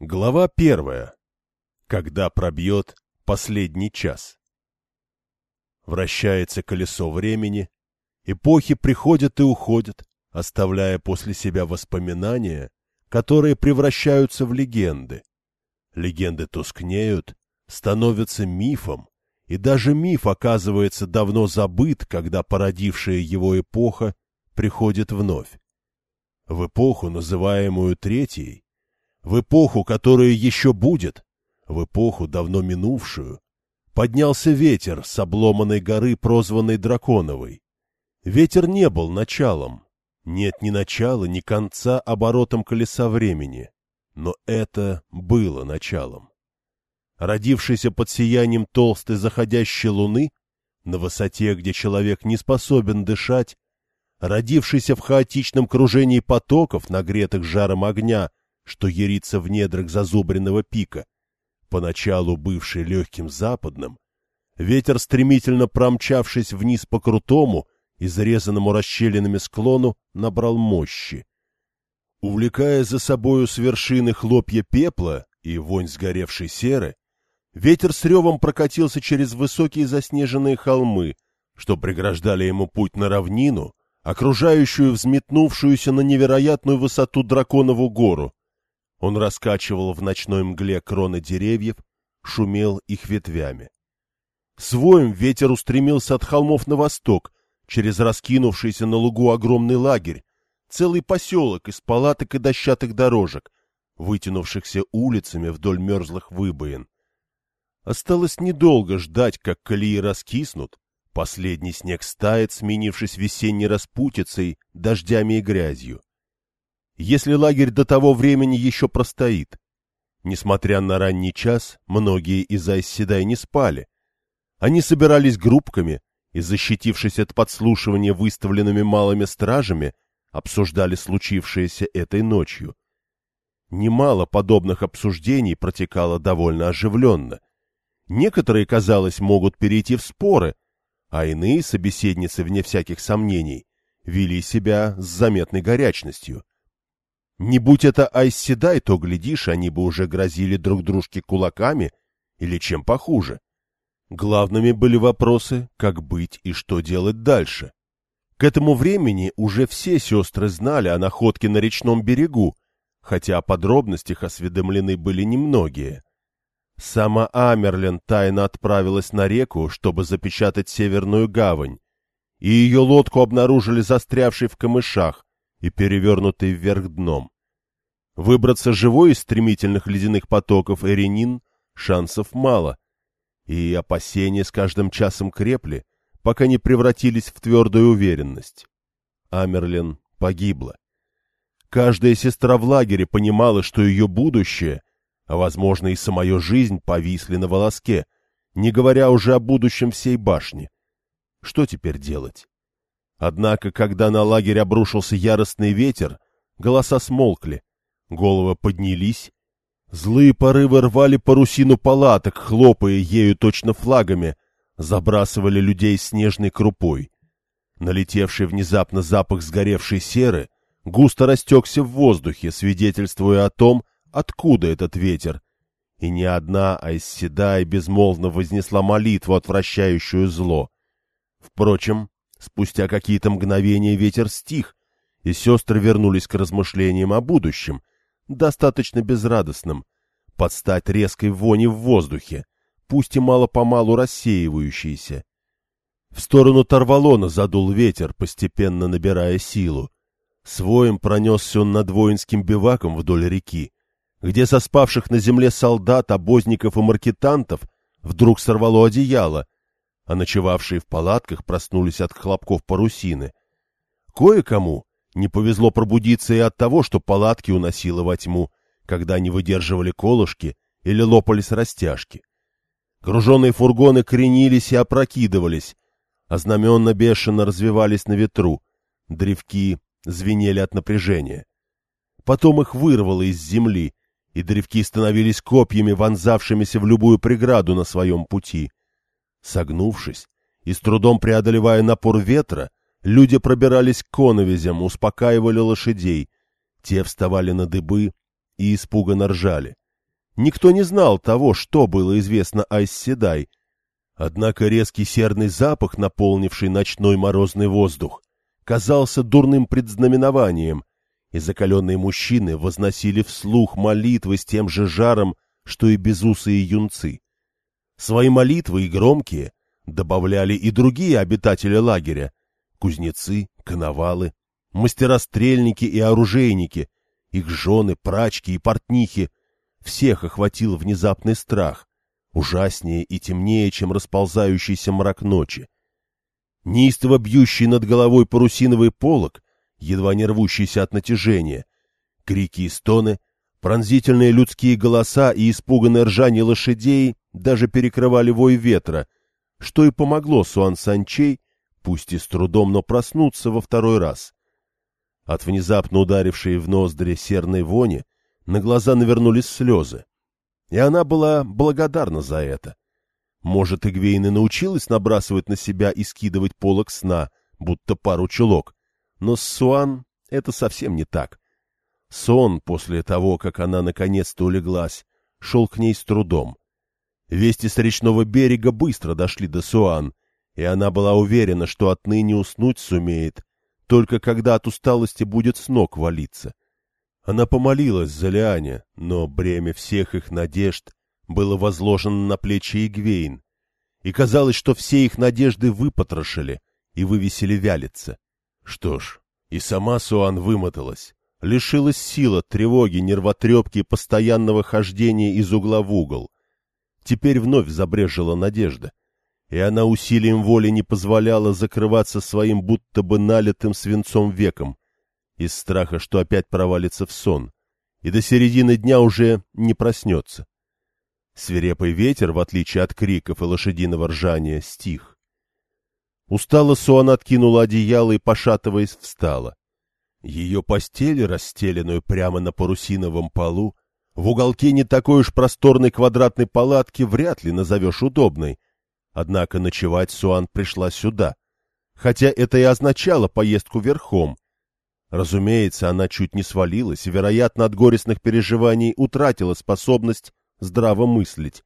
Глава первая. Когда пробьет последний час. Вращается колесо времени, эпохи приходят и уходят, оставляя после себя воспоминания, которые превращаются в легенды. Легенды тускнеют, становятся мифом, и даже миф оказывается давно забыт, когда породившая его эпоха приходит вновь. В эпоху, называемую Третьей, в эпоху, которая еще будет, в эпоху, давно минувшую, поднялся ветер с обломанной горы, прозванной Драконовой. Ветер не был началом. Нет ни начала, ни конца оборотом колеса времени. Но это было началом. Родившийся под сиянием толстой заходящей луны, на высоте, где человек не способен дышать, родившийся в хаотичном кружении потоков, нагретых жаром огня, что ярится в недрах зазубренного пика, поначалу бывший легким западным, ветер, стремительно промчавшись вниз по крутому, изрезанному расщелинами склону, набрал мощи. Увлекая за собою с вершины хлопья пепла и вонь сгоревшей серы, ветер с ревом прокатился через высокие заснеженные холмы, что преграждали ему путь на равнину, окружающую взметнувшуюся на невероятную высоту драконову гору, он раскачивал в ночной мгле кроны деревьев, шумел их ветвями. Своим ветер устремился от холмов на восток, через раскинувшийся на лугу огромный лагерь, целый поселок из палаток и дощатых дорожек, вытянувшихся улицами вдоль мерзлых выбоин. Осталось недолго ждать, как колеи раскиснут, последний снег стает, сменившись весенней распутицей, дождями и грязью если лагерь до того времени еще простоит. Несмотря на ранний час, многие из Айсседай не спали. Они собирались группками и, защитившись от подслушивания выставленными малыми стражами, обсуждали случившееся этой ночью. Немало подобных обсуждений протекало довольно оживленно. Некоторые, казалось, могут перейти в споры, а иные собеседницы, вне всяких сомнений, вели себя с заметной горячностью. Не будь это Айсседай, то, глядишь, они бы уже грозили друг дружке кулаками или чем похуже. Главными были вопросы, как быть и что делать дальше. К этому времени уже все сестры знали о находке на речном берегу, хотя о подробностях осведомлены были немногие. Сама Амерлин тайно отправилась на реку, чтобы запечатать Северную гавань, и ее лодку обнаружили застрявшей в камышах, и перевернутый вверх дном. Выбраться живой из стремительных ледяных потоков Эренин шансов мало, и опасения с каждым часом крепли, пока не превратились в твердую уверенность. Амерлин погибла. Каждая сестра в лагере понимала, что ее будущее, а, возможно, и самая жизнь повисли на волоске, не говоря уже о будущем всей башни. Что теперь делать? Однако, когда на лагерь обрушился яростный ветер, голоса смолкли, головы поднялись, злые порывы рвали парусину палаток, хлопая ею точно флагами, забрасывали людей снежной крупой. Налетевший внезапно запах сгоревшей серы густо растекся в воздухе, свидетельствуя о том, откуда этот ветер, и ни одна Айсседай безмолвно вознесла молитву, отвращающую зло. Впрочем, Спустя какие-то мгновения ветер стих, и сестры вернулись к размышлениям о будущем, достаточно безрадостным, под стать резкой вони в воздухе, пусть и мало-помалу рассеивающейся. В сторону Тарвалона задул ветер, постепенно набирая силу. Своим пронесся он над воинским биваком вдоль реки, где соспавших на земле солдат, обозников и маркетантов вдруг сорвало одеяло, а ночевавшие в палатках проснулись от хлопков парусины. Кое-кому не повезло пробудиться и от того, что палатки уносило во тьму, когда они выдерживали колышки или лопались растяжки. Груженные фургоны кренились и опрокидывались, а знаменно бешено развивались на ветру, древки звенели от напряжения. Потом их вырвало из земли, и древки становились копьями, вонзавшимися в любую преграду на своем пути — Согнувшись и с трудом преодолевая напор ветра, люди пробирались к коновизям, успокаивали лошадей. Те вставали на дыбы и испуганно ржали. Никто не знал того, что было известно Айсседай. Однако резкий серный запах, наполнивший ночной морозный воздух, казался дурным предзнаменованием, и закаленные мужчины возносили вслух молитвы с тем же жаром, что и безусые юнцы. Свои молитвы и громкие добавляли и другие обитатели лагеря — кузнецы, коновалы, мастера-стрельники и оружейники, их жены, прачки и портнихи. Всех охватил внезапный страх, ужаснее и темнее, чем расползающийся мрак ночи. Неистово бьющий над головой парусиновый полог, едва не рвущийся от натяжения, крики и стоны, пронзительные людские голоса и испуганное ржание лошадей даже перекрывали вой ветра, что и помогло Суан Санчей, пусть и с трудом, но проснуться во второй раз. От внезапно ударившей в ноздри серной вони на глаза навернулись слезы. И она была благодарна за это. Может, Игвейна научилась набрасывать на себя и скидывать полок сна, будто пару чулок. Но с Суан это совсем не так. Сон, после того, как она наконец-то улеглась, шел к ней с трудом. Вести с речного берега быстро дошли до Суан, и она была уверена, что отныне уснуть сумеет, только когда от усталости будет с ног валиться. Она помолилась за Лиане, но бремя всех их надежд было возложено на плечи Игвейн, и казалось, что все их надежды выпотрошили и вывесили вялиться. Что ж, и сама Суан вымоталась, лишилась сил тревоги, нервотрепки и постоянного хождения из угла в угол. Теперь вновь забрежила надежда — и она усилием воли не позволяла закрываться своим будто бы налитым свинцом веком, из страха, что опять провалится в сон, и до середины дня уже не проснется. Свирепый ветер, в отличие от криков и лошадиного ржания, стих. Устало Суан откинула одеяло и, пошатываясь, встала. Ее постель, расстеленную прямо на парусиновом полу, в уголке не такой уж просторной квадратной палатки вряд ли назовешь удобной, Однако ночевать Суан пришла сюда, хотя это и означало поездку верхом. Разумеется, она чуть не свалилась и, вероятно, от горестных переживаний утратила способность здраво мыслить.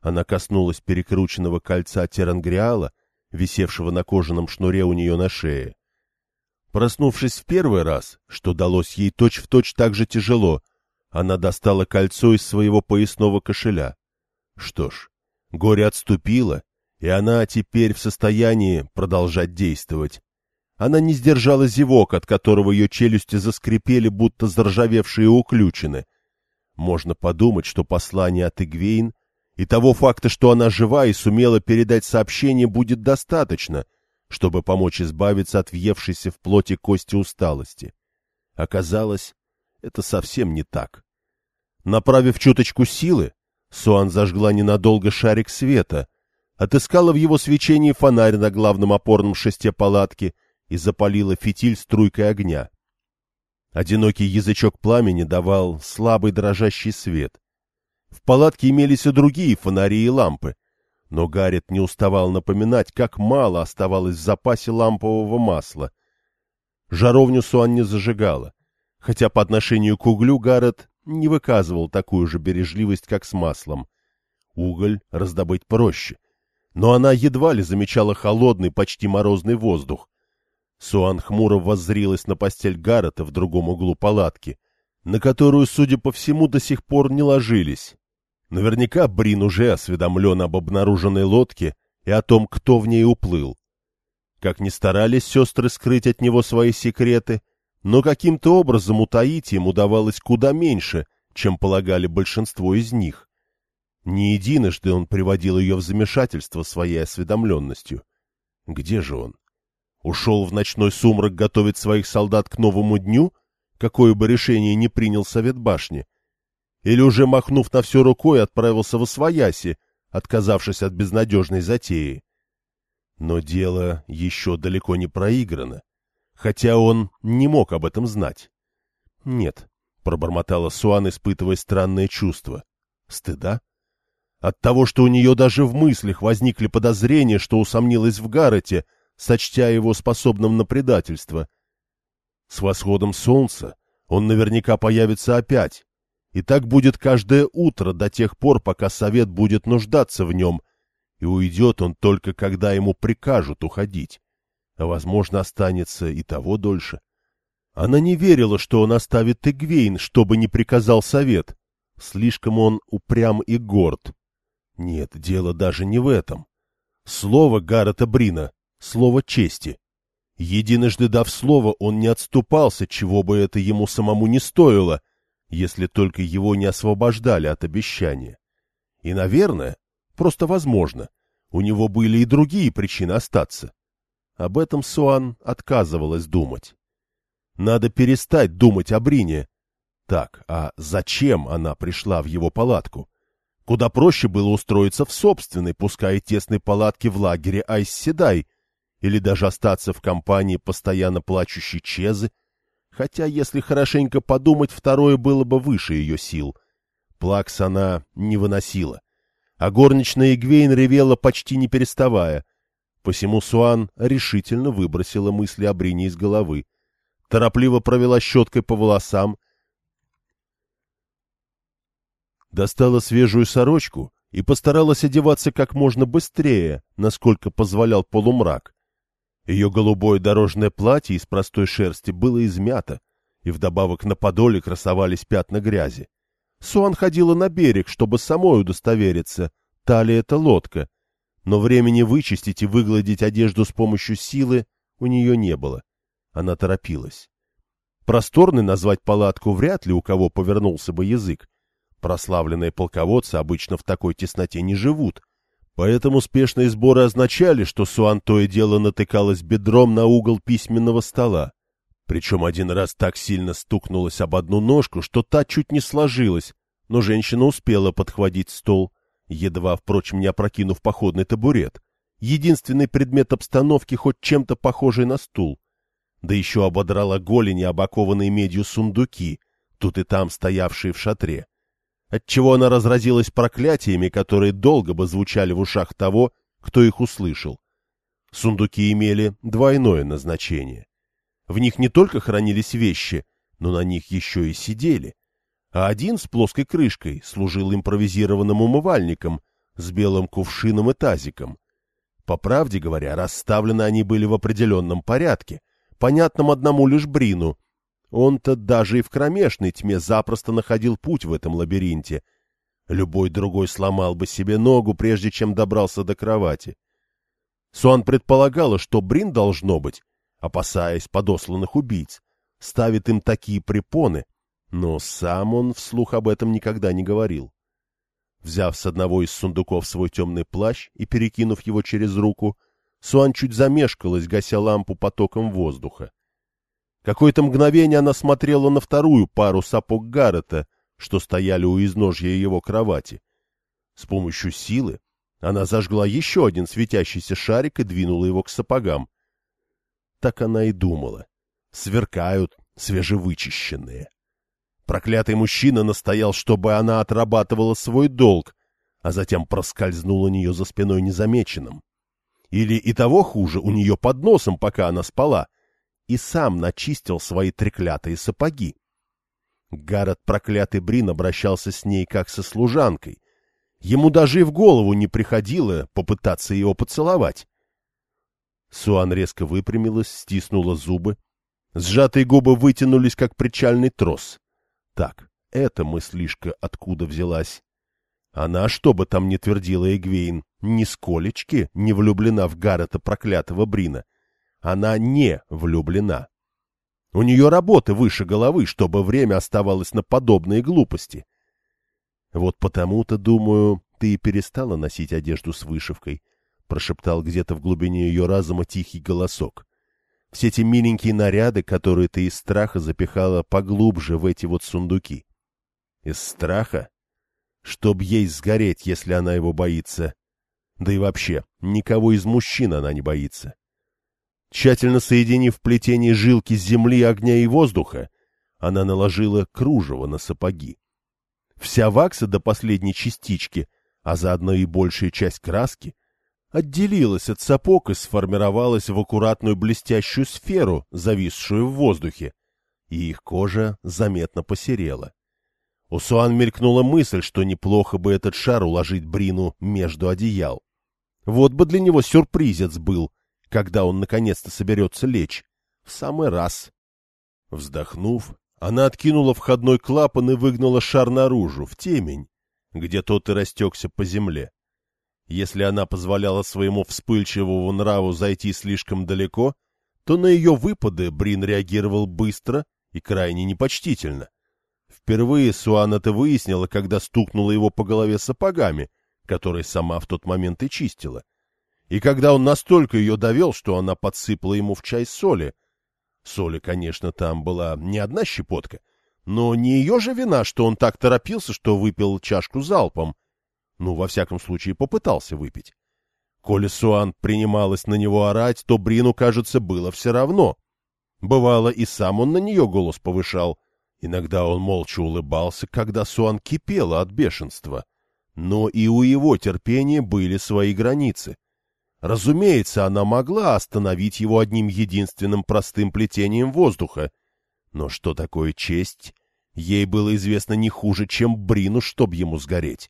Она коснулась перекрученного кольца терангриала, висевшего на кожаном шнуре у нее на шее. Проснувшись в первый раз, что далось ей точь-в-точь точь так же тяжело, она достала кольцо из своего поясного кошеля. Что ж, Горе отступило, и она теперь в состоянии продолжать действовать. Она не сдержала зевок, от которого ее челюсти заскрипели, будто заржавевшие уключены. Можно подумать, что послание от Игвейн и того факта, что она жива и сумела передать сообщение, будет достаточно, чтобы помочь избавиться от въевшейся в плоти кости усталости. Оказалось, это совсем не так. Направив чуточку силы, Суан зажгла ненадолго шарик света, отыскала в его свечении фонарь на главном опорном шесте палатки и запалила фитиль струйкой огня. Одинокий язычок пламени давал слабый дрожащий свет. В палатке имелись и другие фонари и лампы, но Гаррет не уставал напоминать, как мало оставалось в запасе лампового масла. Жаровню Суан не зажигала, хотя по отношению к углю Гаррет не выказывал такую же бережливость, как с маслом. Уголь раздобыть проще. Но она едва ли замечала холодный, почти морозный воздух. Суан хмуро воззрилась на постель Гаррета в другом углу палатки, на которую, судя по всему, до сих пор не ложились. Наверняка Брин уже осведомлен об обнаруженной лодке и о том, кто в ней уплыл. Как ни старались сестры скрыть от него свои секреты, но каким-то образом утаить им удавалось куда меньше, чем полагали большинство из них. Не единожды он приводил ее в замешательство своей осведомленностью. Где же он? Ушел в ночной сумрак готовить своих солдат к новому дню, какое бы решение ни принял совет башни? Или уже махнув на все рукой, отправился в Освояси, отказавшись от безнадежной затеи? Но дело еще далеко не проиграно хотя он не мог об этом знать. — Нет, — пробормотала Суан, испытывая странное чувство. — Стыда? От того, что у нее даже в мыслях возникли подозрения, что усомнилась в Гаррете, сочтя его способным на предательство. С восходом солнца он наверняка появится опять, И так будет каждое утро до тех пор, пока совет будет нуждаться в нем, и уйдет он только, когда ему прикажут уходить. А, возможно, останется и того дольше. Она не верила, что он оставит Эгвейн, чтобы не приказал совет. Слишком он упрям и горд. Нет, дело даже не в этом. Слово Гаррета Брина — слово чести. Единожды дав слово, он не отступался, чего бы это ему самому не стоило, если только его не освобождали от обещания. И, наверное, просто возможно, у него были и другие причины остаться. Об этом Суан отказывалась думать. Надо перестать думать о Брине. Так, а зачем она пришла в его палатку? Куда проще было устроиться в собственной, пускай тесной палатке в лагере Айсседай, или даже остаться в компании постоянно плачущей Чезы, хотя, если хорошенько подумать, второе было бы выше ее сил. Плакс она не выносила. А горничная Игвейн ревела почти не переставая. Посему Суан решительно выбросила мысли о Брине из головы. Торопливо провела щеткой по волосам, достала свежую сорочку и постаралась одеваться как можно быстрее, насколько позволял полумрак. Ее голубое дорожное платье из простой шерсти было измято, и вдобавок на подоле красовались пятна грязи. Суан ходила на берег, чтобы самой удостовериться, та ли это лодка, но времени вычистить и выгладить одежду с помощью силы у нее не было. Она торопилась. Просторной назвать палатку вряд ли у кого повернулся бы язык. Прославленные полководцы обычно в такой тесноте не живут, Поэтому спешные сборы означали, что Суан то и дело натыкалась бедром на угол письменного стола. Причем один раз так сильно стукнулась об одну ножку, что та чуть не сложилась, но женщина успела подхватить стол, едва, впрочем, не опрокинув походный табурет. Единственный предмет обстановки, хоть чем-то похожий на стул. Да еще ободрала голени обакованные медью сундуки, тут и там стоявшие в шатре отчего она разразилась проклятиями, которые долго бы звучали в ушах того, кто их услышал. Сундуки имели двойное назначение. В них не только хранились вещи, но на них еще и сидели. А один с плоской крышкой служил импровизированным умывальником с белым кувшином и тазиком. По правде говоря, расставлены они были в определенном порядке, понятном одному лишь Брину, он-то даже и в кромешной тьме запросто находил путь в этом лабиринте. Любой другой сломал бы себе ногу, прежде чем добрался до кровати. Суан предполагала, что Брин, должно быть, опасаясь подосланных убийц, ставит им такие препоны, но сам он вслух об этом никогда не говорил. Взяв с одного из сундуков свой темный плащ и перекинув его через руку, Суан чуть замешкалась, гася лампу потоком воздуха. Какое-то мгновение она смотрела на вторую пару сапог Гаррета, что стояли у изножья его кровати. С помощью силы она зажгла еще один светящийся шарик и двинула его к сапогам. Так она и думала. Сверкают свежевычищенные. Проклятый мужчина настоял, чтобы она отрабатывала свой долг, а затем проскользнул у нее за спиной незамеченным. Или и того хуже, у нее под носом, пока она спала — и сам начистил свои треклятые сапоги. Гаррет проклятый Брин обращался с ней как со служанкой. Ему даже и в голову не приходило попытаться его поцеловать. Суан резко выпрямилась, стиснула зубы. Сжатые губы вытянулись, как причальный трос. Так, эта мыслишка откуда взялась? Она, что бы там ни твердила Эгвейн, ни сколечки не влюблена в Гаррета проклятого Брина — она не влюблена. У нее работы выше головы, чтобы время оставалось на подобные глупости. Вот потому-то, думаю, ты и перестала носить одежду с вышивкой, — прошептал где-то в глубине ее разума тихий голосок. Все эти миленькие наряды, которые ты из страха запихала поглубже в эти вот сундуки. Из страха? Чтоб ей сгореть, если она его боится. Да и вообще, никого из мужчин она не боится. Тщательно соединив плетение жилки земли, огня и воздуха, она наложила кружево на сапоги. Вся вакса до последней частички, а заодно и большая часть краски, отделилась от сапог и сформировалась в аккуратную блестящую сферу, зависшую в воздухе, и их кожа заметно посерела. У Суан мелькнула мысль, что неплохо бы этот шар уложить Брину между одеял. Вот бы для него сюрпризец был, когда он наконец-то соберется лечь. В самый раз. Вздохнув, она откинула входной клапан и выгнала шар наружу, в темень, где тот и растекся по земле. Если она позволяла своему вспыльчивому нраву зайти слишком далеко, то на ее выпады Брин реагировал быстро и крайне непочтительно. Впервые Суан это выяснила, когда стукнула его по голове сапогами, которые сама в тот момент и чистила. И когда он настолько ее довел, что она подсыпала ему в чай соли. Соли, конечно, там была не одна щепотка, но не ее же вина, что он так торопился, что выпил чашку залпом. Ну, во всяком случае, попытался выпить. Коли Суан принималась на него орать, то Брину, кажется, было все равно. Бывало, и сам он на нее голос повышал. Иногда он молча улыбался, когда Суан кипела от бешенства. Но и у его терпения были свои границы. Разумеется, она могла остановить его одним единственным простым плетением воздуха. Но что такое честь, ей было известно не хуже, чем Брину, чтоб ему сгореть.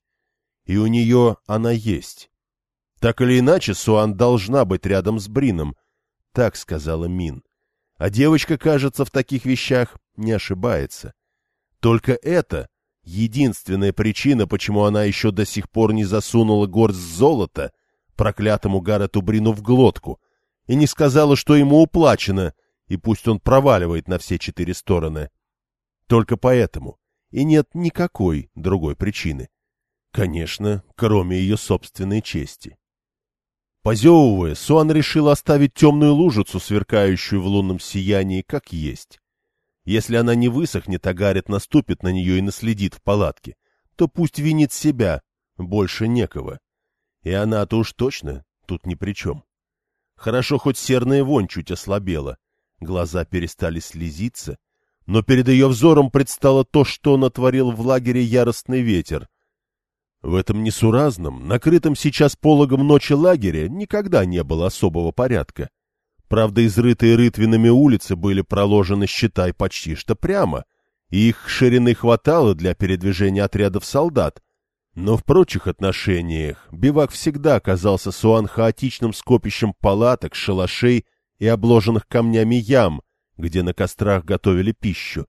И у нее она есть. Так или иначе, Суан должна быть рядом с Брином, так сказала Мин. А девочка, кажется, в таких вещах не ошибается. Только это единственная причина, почему она еще до сих пор не засунула горсть золота проклятому Гаррету Брину в глотку и не сказала, что ему уплачено, и пусть он проваливает на все четыре стороны. Только поэтому. И нет никакой другой причины. Конечно, кроме ее собственной чести. Позевывая, Суан решил оставить темную лужицу, сверкающую в лунном сиянии, как есть. Если она не высохнет, а Гаррет наступит на нее и наследит в палатке, то пусть винит себя, больше некого. И она-то уж точно тут ни при чем. Хорошо, хоть серная вонь чуть ослабела, глаза перестали слезиться, но перед ее взором предстало то, что натворил в лагере яростный ветер. В этом несуразном, накрытом сейчас пологом ночи лагере никогда не было особого порядка. Правда, изрытые рытвинами улицы были проложены, считай, почти что прямо, и их ширины хватало для передвижения отрядов солдат. Но в прочих отношениях бивак всегда оказался суан хаотичным скопищем палаток, шалашей и обложенных камнями ям, где на кострах готовили пищу.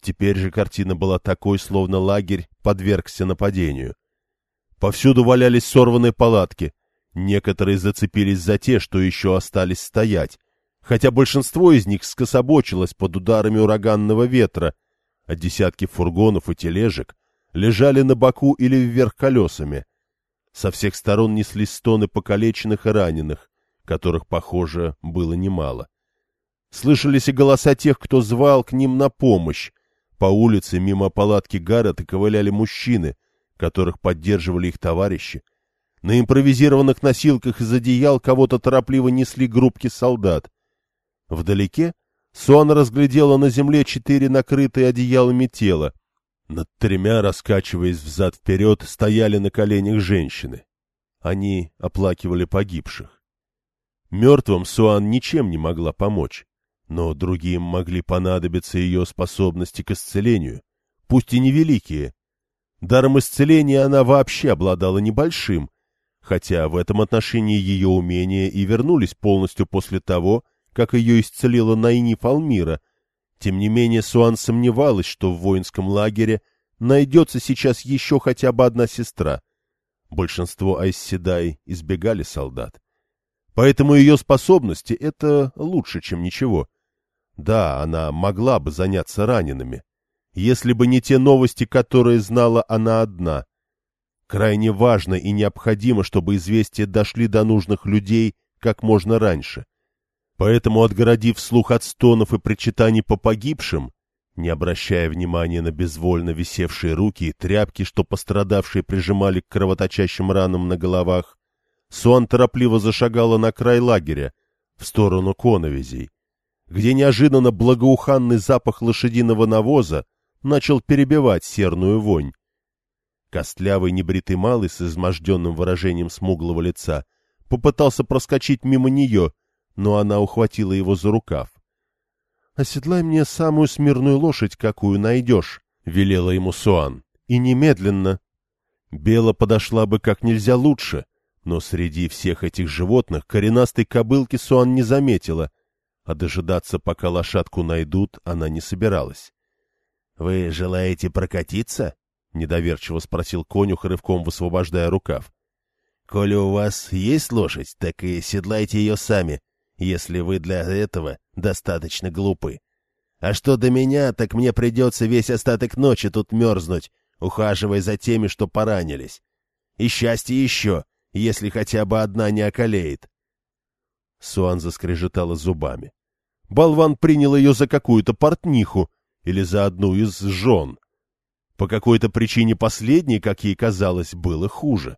Теперь же картина была такой, словно лагерь подвергся нападению. Повсюду валялись сорванные палатки, Некоторые зацепились за те, что еще остались стоять, хотя большинство из них скособочилось под ударами ураганного ветра, а десятки фургонов и тележек лежали на боку или вверх колесами. Со всех сторон неслись стоны покалеченных и раненых, которых, похоже, было немало. Слышались и голоса тех, кто звал к ним на помощь. По улице мимо палатки Гаррета ковыляли мужчины, которых поддерживали их товарищи, на импровизированных носилках из одеял кого-то торопливо несли группки солдат. Вдалеке Суан разглядела на земле четыре накрытые одеялами тела. Над тремя, раскачиваясь взад-вперед, стояли на коленях женщины. Они оплакивали погибших. Мертвым Суан ничем не могла помочь, но другим могли понадобиться ее способности к исцелению, пусть и невеликие. Даром исцеления она вообще обладала небольшим, хотя в этом отношении ее умения и вернулись полностью после того, как ее исцелила Найни Фалмира. Тем не менее, Суан сомневалась, что в воинском лагере найдется сейчас еще хотя бы одна сестра. Большинство Айсседай избегали солдат. Поэтому ее способности — это лучше, чем ничего. Да, она могла бы заняться ранеными, если бы не те новости, которые знала она одна — Крайне важно и необходимо, чтобы известия дошли до нужных людей как можно раньше. Поэтому, отгородив слух от стонов и причитаний по погибшим, не обращая внимания на безвольно висевшие руки и тряпки, что пострадавшие прижимали к кровоточащим ранам на головах, Суан торопливо зашагала на край лагеря, в сторону коновизей, где неожиданно благоуханный запах лошадиного навоза начал перебивать серную вонь. Костлявый небритый малый с изможденным выражением смуглого лица попытался проскочить мимо нее, но она ухватила его за рукав. — Оседлай мне самую смирную лошадь, какую найдешь, — велела ему Суан, — «и немедленно». Бела подошла бы как нельзя лучше, но среди всех этих животных коренастой кобылки Суан не заметила, а дожидаться, пока лошадку найдут, она не собиралась. — Вы желаете прокатиться? — недоверчиво спросил конюх, рывком высвобождая рукав. — Коли у вас есть лошадь, так и седлайте ее сами, если вы для этого достаточно глупы. А что до меня, так мне придется весь остаток ночи тут мерзнуть, ухаживая за теми, что поранились. И счастье еще, если хотя бы одна не околеет. Суан заскрежетала зубами. Болван принял ее за какую-то портниху или за одну из жен. По какой-то причине последней, как ей казалось, было хуже.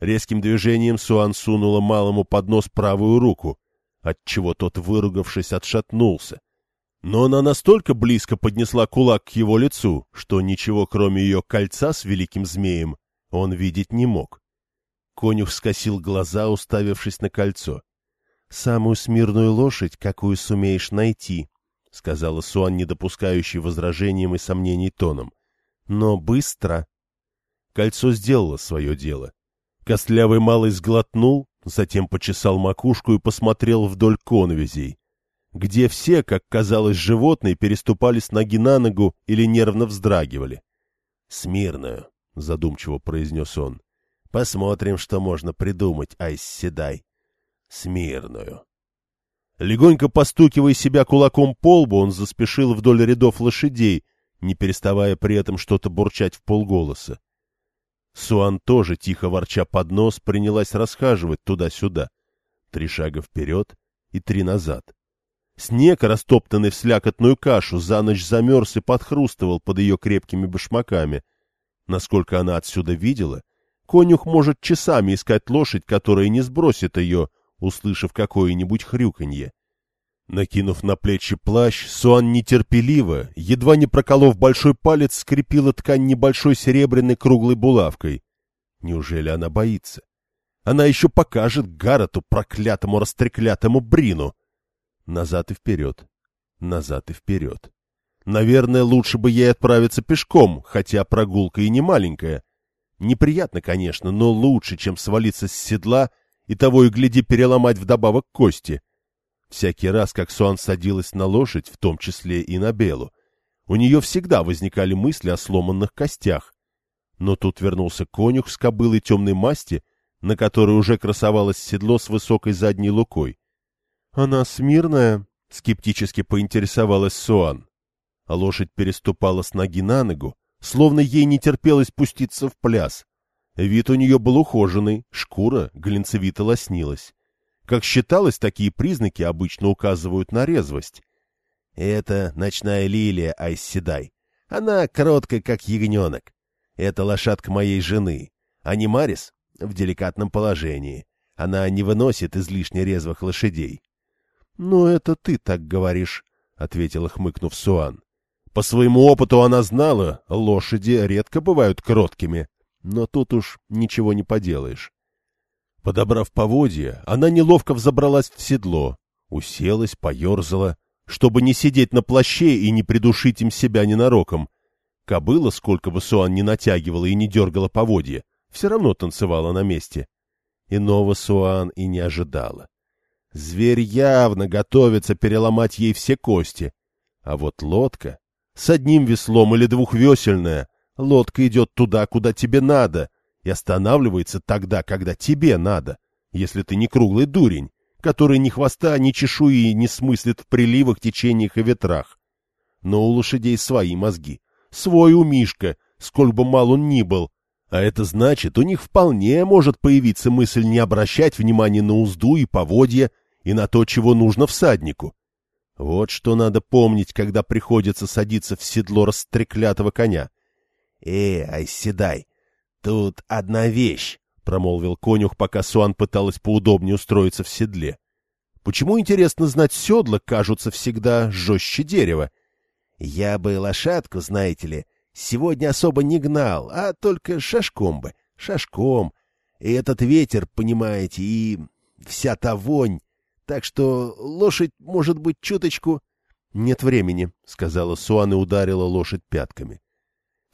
Резким движением Суан сунула малому под нос правую руку, отчего тот, выругавшись, отшатнулся. Но она настолько близко поднесла кулак к его лицу, что ничего, кроме ее кольца с великим змеем, он видеть не мог. Конюх скосил глаза, уставившись на кольцо. — Самую смирную лошадь, какую сумеешь найти, — сказала Суан, не допускающий возражением и сомнений тоном. — Но быстро. Кольцо сделало свое дело. Костлявый малый сглотнул, затем почесал макушку и посмотрел вдоль конвязей, где все, как казалось, животные переступали с ноги на ногу или нервно вздрагивали. — Смирную, — задумчиво произнес он. — Посмотрим, что можно придумать, Айс Седай смирную. Легонько постукивая себя кулаком по лбу, он заспешил вдоль рядов лошадей, не переставая при этом что-то бурчать в полголоса. Суан тоже, тихо ворча под нос, принялась расхаживать туда-сюда. Три шага вперед и три назад. Снег, растоптанный в слякотную кашу, за ночь замерз и подхрустывал под ее крепкими башмаками. Насколько она отсюда видела, конюх может часами искать лошадь, которая не сбросит ее, услышав какое-нибудь хрюканье. Накинув на плечи плащ, Суан нетерпеливо, едва не проколов большой палец, скрепила ткань небольшой серебряной круглой булавкой. Неужели она боится? Она еще покажет Гаррету, проклятому растреклятому Брину. Назад и вперед, назад и вперед. Наверное, лучше бы ей отправиться пешком, хотя прогулка и не маленькая. Неприятно, конечно, но лучше, чем свалиться с седла — и того и гляди переломать вдобавок кости. Всякий раз, как Суан садилась на лошадь, в том числе и на Белу, у нее всегда возникали мысли о сломанных костях. Но тут вернулся конюх с кобылой темной масти, на которой уже красовалось седло с высокой задней лукой. — Она смирная? — скептически поинтересовалась Суан. А лошадь переступала с ноги на ногу, словно ей не терпелось пуститься в пляс. Вид у нее был ухоженный, шкура глинцевито лоснилась. Как считалось, такие признаки обычно указывают на резвость. Это ночная лилия Айсседай. Она короткая, как ягненок. Это лошадка моей жены. А не Марис в деликатном положении. Она не выносит излишне резвых лошадей. — Ну, это ты так говоришь, — ответила, хмыкнув Суан. По своему опыту она знала, лошади редко бывают кроткими но тут уж ничего не поделаешь. Подобрав поводья, она неловко взобралась в седло, уселась, поерзала, чтобы не сидеть на плаще и не придушить им себя ненароком. Кобыла, сколько бы Суан не натягивала и не дергала поводья, все равно танцевала на месте. Иного Суан и не ожидала. Зверь явно готовится переломать ей все кости. А вот лодка с одним веслом или двухвесельная Лодка идет туда, куда тебе надо, и останавливается тогда, когда тебе надо, если ты не круглый дурень, который ни хвоста, ни чешуи не смыслит в приливах, течениях и ветрах. Но у лошадей свои мозги, свой у Мишка, сколь бы мал он ни был, а это значит, у них вполне может появиться мысль не обращать внимания на узду и поводья и на то, чего нужно всаднику. Вот что надо помнить, когда приходится садиться в седло растреклятого коня. «Э, оседай! Тут одна вещь!» — промолвил конюх, пока Суан пыталась поудобнее устроиться в седле. «Почему, интересно знать, седла кажутся всегда жестче дерева? Я бы лошадку, знаете ли, сегодня особо не гнал, а только шашком бы, шашком. И этот ветер, понимаете, и вся та вонь. Так что лошадь может быть чуточку...» «Нет времени», — сказала Суан и ударила лошадь пятками.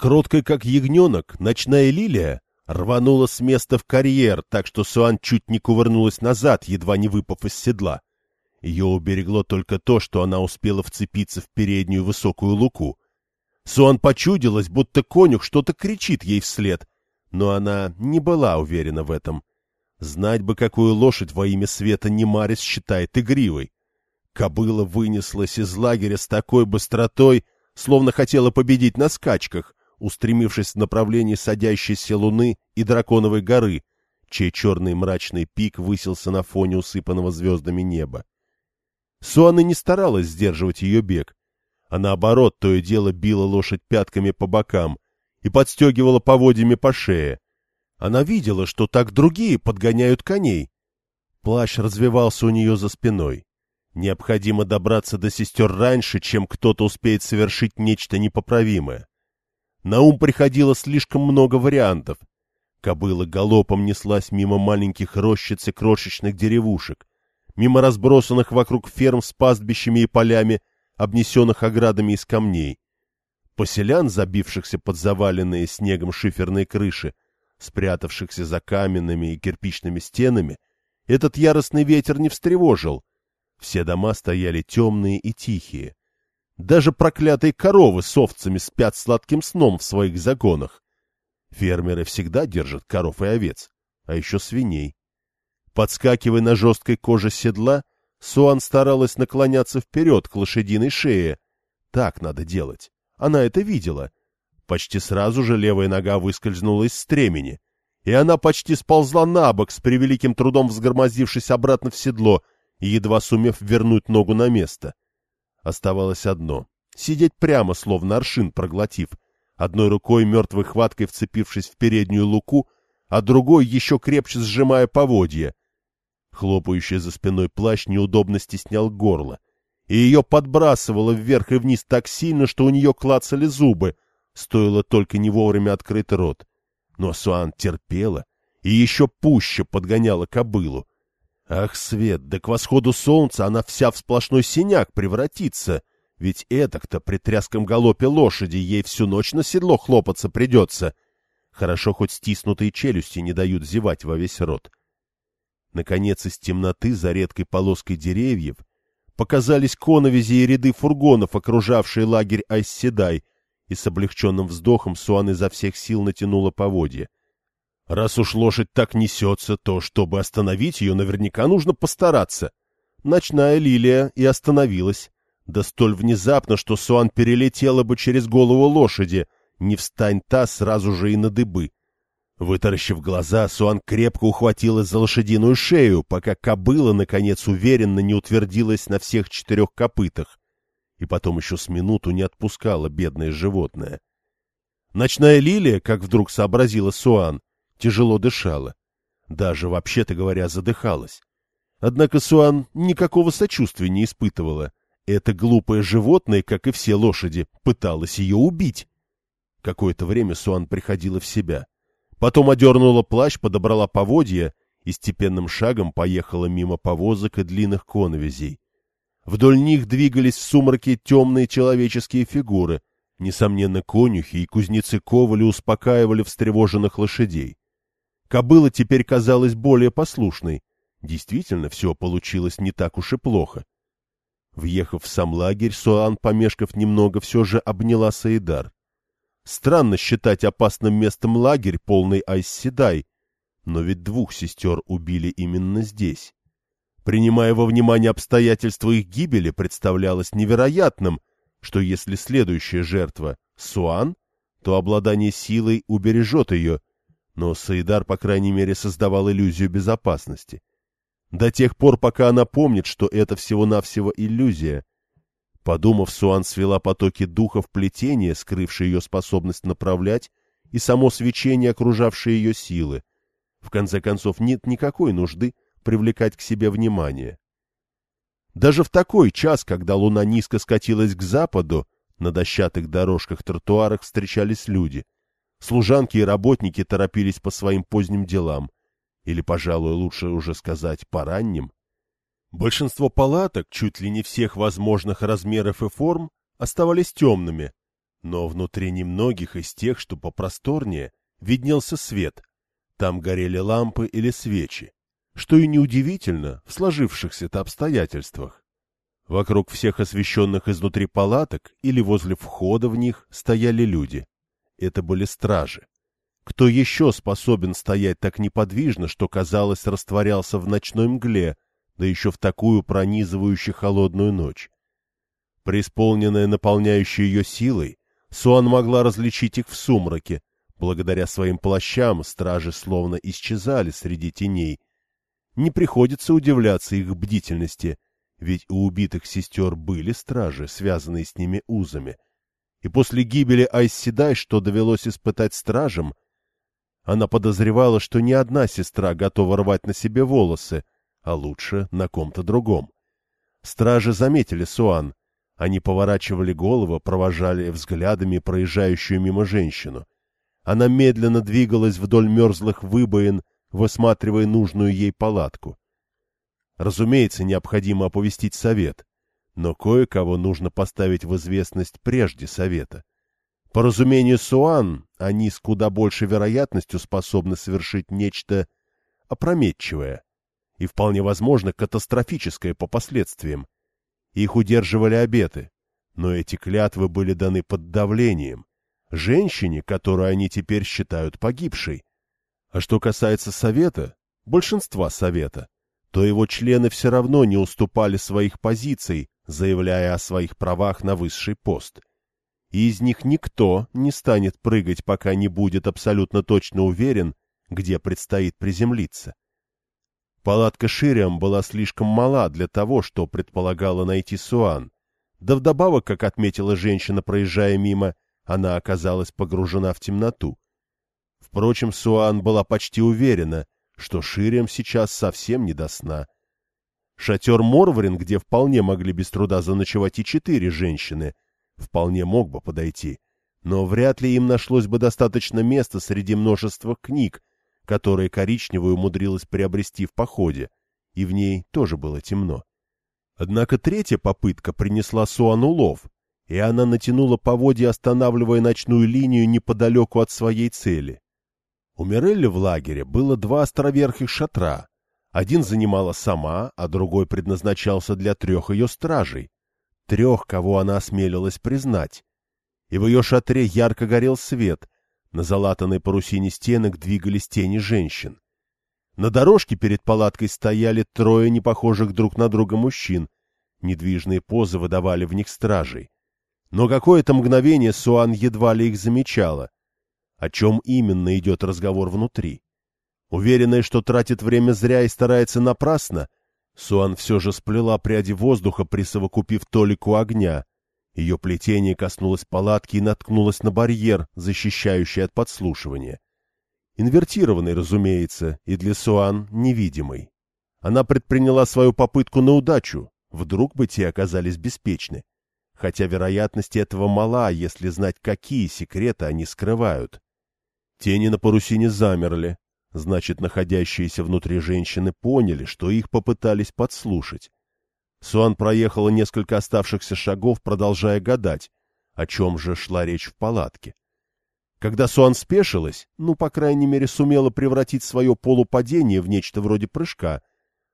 Кроткая, как ягненок, ночная лилия рванула с места в карьер, так что Суан чуть не кувырнулась назад, едва не выпав из седла. Ее уберегло только то, что она успела вцепиться в переднюю высокую луку. Суан почудилась, будто конюх что-то кричит ей вслед, но она не была уверена в этом. Знать бы, какую лошадь во имя света Немарис считает игривой. Кобыла вынеслась из лагеря с такой быстротой, словно хотела победить на скачках, устремившись в направлении садящейся луны и драконовой горы, чей черный мрачный пик высился на фоне усыпанного звездами неба. Суана не старалась сдерживать ее бег, а наоборот то и дело била лошадь пятками по бокам и подстегивала поводьями по шее. Она видела, что так другие подгоняют коней. Плащ развивался у нее за спиной. Необходимо добраться до сестер раньше, чем кто-то успеет совершить нечто непоправимое. На ум приходило слишком много вариантов. Кобыла галопом неслась мимо маленьких рощиц и крошечных деревушек, мимо разбросанных вокруг ферм с пастбищами и полями, обнесенных оградами из камней. Поселян, забившихся под заваленные снегом шиферные крыши, спрятавшихся за каменными и кирпичными стенами, этот яростный ветер не встревожил, все дома стояли темные и тихие. Даже проклятые коровы с овцами спят сладким сном в своих загонах. Фермеры всегда держат коров и овец, а еще свиней. Подскакивая на жесткой коже седла, Суан старалась наклоняться вперед к лошадиной шее. Так надо делать. Она это видела. Почти сразу же левая нога выскользнула из стремени, и она почти сползла на бок, с превеликим трудом взгромоздившись обратно в седло, едва сумев вернуть ногу на место. Оставалось одно — сидеть прямо, словно аршин проглотив, одной рукой мертвой хваткой вцепившись в переднюю луку, а другой еще крепче сжимая поводья. Хлопающий за спиной плащ неудобно стеснял горло, и ее подбрасывало вверх и вниз так сильно, что у нее клацали зубы, стоило только не вовремя открыть рот. Но Суан терпела и еще пуще подгоняла кобылу. Ах, Свет, да к восходу солнца она вся в сплошной синяк превратится, ведь этак-то при тряском галопе лошади ей всю ночь на седло хлопаться придется. Хорошо, хоть стиснутые челюсти не дают зевать во весь рот. Наконец, из темноты за редкой полоской деревьев показались коновизи и ряды фургонов, окружавшие лагерь Айсседай, и с облегченным вздохом Суан изо всех сил натянула поводья. Раз уж лошадь так несется, то, чтобы остановить ее, наверняка нужно постараться. Ночная лилия и остановилась. Да столь внезапно, что Суан перелетела бы через голову лошади, не встань та сразу же и на дыбы. Вытаращив глаза, Суан крепко ухватилась за лошадиную шею, пока кобыла, наконец, уверенно не утвердилась на всех четырех копытах, и потом еще с минуту не отпускала бедное животное. Ночная лилия, как вдруг сообразила Суан, тяжело дышала. Даже, вообще-то говоря, задыхалась. Однако Суан никакого сочувствия не испытывала. Это глупое животное, как и все лошади, пыталось ее убить. Какое-то время Суан приходила в себя. Потом одернула плащ, подобрала поводья и степенным шагом поехала мимо повозок и длинных коновизей. Вдоль них двигались в сумраке темные человеческие фигуры. Несомненно, конюхи и кузнецы ковали успокаивали встревоженных лошадей. Кобыла теперь казалась более послушной. Действительно, все получилось не так уж и плохо. Въехав в сам лагерь, Суан, помешков немного, все же обняла Саидар. Странно считать опасным местом лагерь, полный Айсседай, но ведь двух сестер убили именно здесь. Принимая во внимание обстоятельства их гибели, представлялось невероятным, что если следующая жертва — Суан, то обладание силой убережет ее — но Саидар, по крайней мере, создавал иллюзию безопасности. До тех пор, пока она помнит, что это всего-навсего иллюзия. Подумав, Суан свела потоки духа в плетение, скрывшее ее способность направлять, и само свечение, окружавшее ее силы. В конце концов, нет никакой нужды привлекать к себе внимание. Даже в такой час, когда луна низко скатилась к западу, на дощатых дорожках-тротуарах встречались люди. Служанки и работники торопились по своим поздним делам, или, пожалуй, лучше уже сказать, по ранним. Большинство палаток, чуть ли не всех возможных размеров и форм, оставались темными, Но внутри немногих из тех, что попросторнее, виднелся свет. Там горели лампы или свечи, что и неудивительно в сложившихся-то обстоятельствах. Вокруг всех освещенных изнутри палаток или возле входа в них стояли люди. Это были стражи. Кто еще способен стоять так неподвижно, что, казалось, растворялся в ночной мгле, да еще в такую пронизывающую холодную ночь? Преисполненная наполняющей ее силой, Суан могла различить их в сумраке. Благодаря своим плащам стражи словно исчезали среди теней. Не приходится удивляться их бдительности, ведь у убитых сестер были стражи, связанные с ними узами. И после гибели Айсседай, что довелось испытать стражам, она подозревала, что ни одна сестра готова рвать на себе волосы, а лучше на ком-то другом. Стражи заметили Суан. Они поворачивали голову, провожали взглядами проезжающую мимо женщину. Она медленно двигалась вдоль мерзлых выбоин, высматривая нужную ей палатку. Разумеется, необходимо оповестить совет, но кое-кого нужно поставить в известность прежде совета. По разумению Суан, они с куда большей вероятностью способны совершить нечто опрометчивое и, вполне возможно, катастрофическое по последствиям. Их удерживали обеты, но эти клятвы были даны под давлением, женщине, которую они теперь считают погибшей. А что касается совета, большинства совета, то его члены все равно не уступали своих позиций, заявляя о своих правах на высший пост – и из них никто не станет прыгать, пока не будет абсолютно точно уверен, где предстоит приземлиться. Палатка Шириам была слишком мала для того, что предполагала найти Суан, да вдобавок, как отметила женщина, проезжая мимо, она оказалась погружена в темноту. Впрочем, Суан была почти уверена, что Шириам сейчас совсем не до сна. Шатер Морварин, где вполне могли без труда заночевать и четыре женщины, вполне мог бы подойти, но вряд ли им нашлось бы достаточно места среди множества книг, которые коричневую умудрилась приобрести в походе, и в ней тоже было темно. Однако третья попытка принесла Суану лов, и она натянула поводья, останавливая ночную линию неподалеку от своей цели. У Мирелли в лагере было два островерхих шатра. Один занимала сама, а другой предназначался для трех ее стражей, трех, кого она осмелилась признать. И в ее шатре ярко горел свет, на залатанной парусине стенок двигались тени женщин. На дорожке перед палаткой стояли трое непохожих друг на друга мужчин, недвижные позы выдавали в них стражей. Но какое-то мгновение Суан едва ли их замечала. О чем именно идет разговор внутри? Уверенная, что тратит время зря и старается напрасно — Суан все же сплела пряди воздуха, присовокупив толику огня. Ее плетение коснулось палатки и наткнулось на барьер, защищающий от подслушивания. Инвертированный, разумеется, и для Суан невидимый. Она предприняла свою попытку на удачу, вдруг бы те оказались беспечны. Хотя вероятность этого мала, если знать, какие секреты они скрывают. Тени на парусине замерли, Значит, находящиеся внутри женщины поняли, что их попытались подслушать. Суан проехала несколько оставшихся шагов, продолжая гадать, о чем же шла речь в палатке. Когда Суан спешилась, ну, по крайней мере, сумела превратить свое полупадение в нечто вроде прыжка,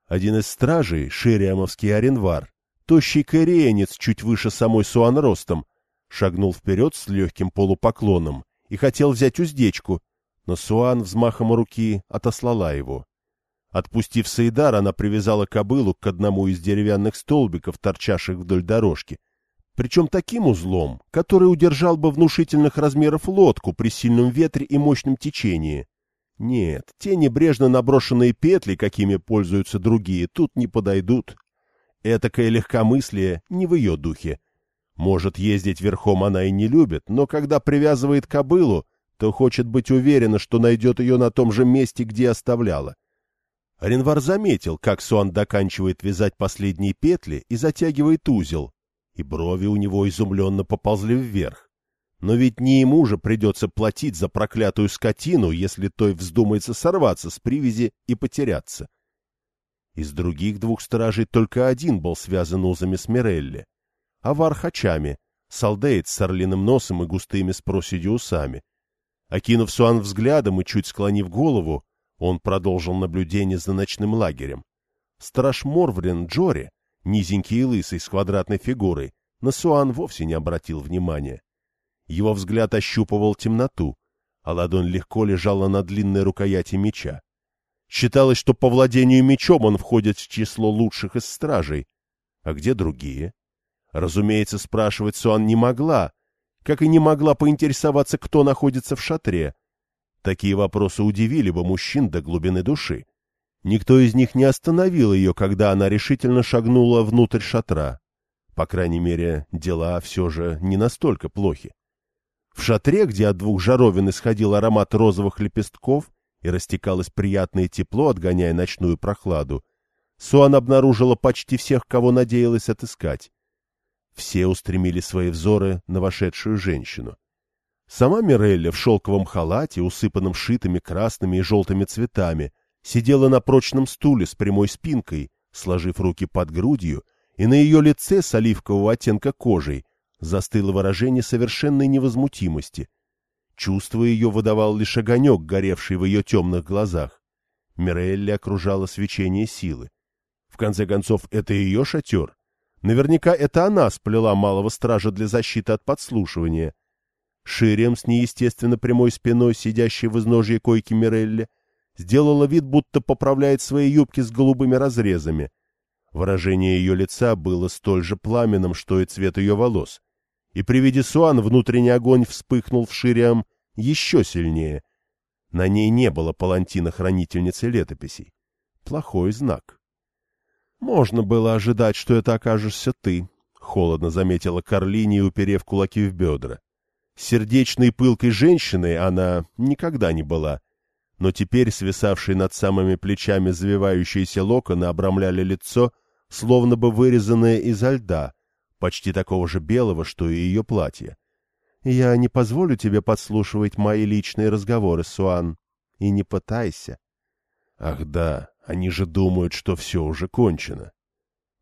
один из стражей, шириамовский аренвар, тощий кореянец чуть выше самой Суан ростом, шагнул вперед с легким полупоклоном и хотел взять уздечку, но Суан взмахом руки отослала его. Отпустив Саидар, она привязала кобылу к одному из деревянных столбиков, торчавших вдоль дорожки, причем таким узлом, который удержал бы внушительных размеров лодку при сильном ветре и мощном течении. Нет, те небрежно наброшенные петли, какими пользуются другие, тут не подойдут. Этакое легкомыслие не в ее духе. Может, ездить верхом она и не любит, но когда привязывает кобылу, то хочет быть уверена, что найдет ее на том же месте, где оставляла. Ренвар заметил, как Суан доканчивает вязать последние петли и затягивает узел, и брови у него изумленно поползли вверх. Но ведь не ему же придется платить за проклятую скотину, если той вздумается сорваться с привязи и потеряться. Из других двух стражей только один был связан узами с Мирелли, а вархачами, Салдейт с орлиным носом и густыми с проседью усами. Окинув Суан взглядом и чуть склонив голову, он продолжил наблюдение за ночным лагерем. Страж Морврин Джори, низенький и лысый с квадратной фигурой, на Суан вовсе не обратил внимания. Его взгляд ощупывал темноту, а ладонь легко лежала на длинной рукояти меча. Считалось, что по владению мечом он входит в число лучших из стражей. А где другие? Разумеется, спрашивать Суан не могла, как и не могла поинтересоваться, кто находится в шатре. Такие вопросы удивили бы мужчин до глубины души. Никто из них не остановил ее, когда она решительно шагнула внутрь шатра. По крайней мере, дела все же не настолько плохи. В шатре, где от двух жаровин исходил аромат розовых лепестков и растекалось приятное тепло, отгоняя ночную прохладу, Суан обнаружила почти всех, кого надеялась отыскать. Все устремили свои взоры на вошедшую женщину. Сама Мирелля в шелковом халате, усыпанном шитыми красными и желтыми цветами, сидела на прочном стуле с прямой спинкой, сложив руки под грудью, и на ее лице с оливкового оттенка кожей застыло выражение совершенной невозмутимости. Чувство ее выдавал лишь огонек, горевший в ее темных глазах. Мирелли окружало свечение силы. В конце концов, это ее шатер. Наверняка это она сплела малого стража для защиты от подслушивания. Ширием с неестественно прямой спиной, сидящей в изножье койки Мирелли, сделала вид, будто поправляет свои юбки с голубыми разрезами. Выражение ее лица было столь же пламенным, что и цвет ее волос. И при виде Суан внутренний огонь вспыхнул в Шириам еще сильнее. На ней не было палантина хранительницы летописей. Плохой знак. «Можно было ожидать, что это окажешься ты», — холодно заметила Карлини, уперев кулаки в бедра. Сердечной пылкой женщиной она никогда не была, но теперь свисавшие над самыми плечами завивающиеся локоны обрамляли лицо, словно бы вырезанное изо льда, почти такого же белого, что и ее платье. «Я не позволю тебе подслушивать мои личные разговоры, Суан, и не пытайся». «Ах да, они же думают, что все уже кончено.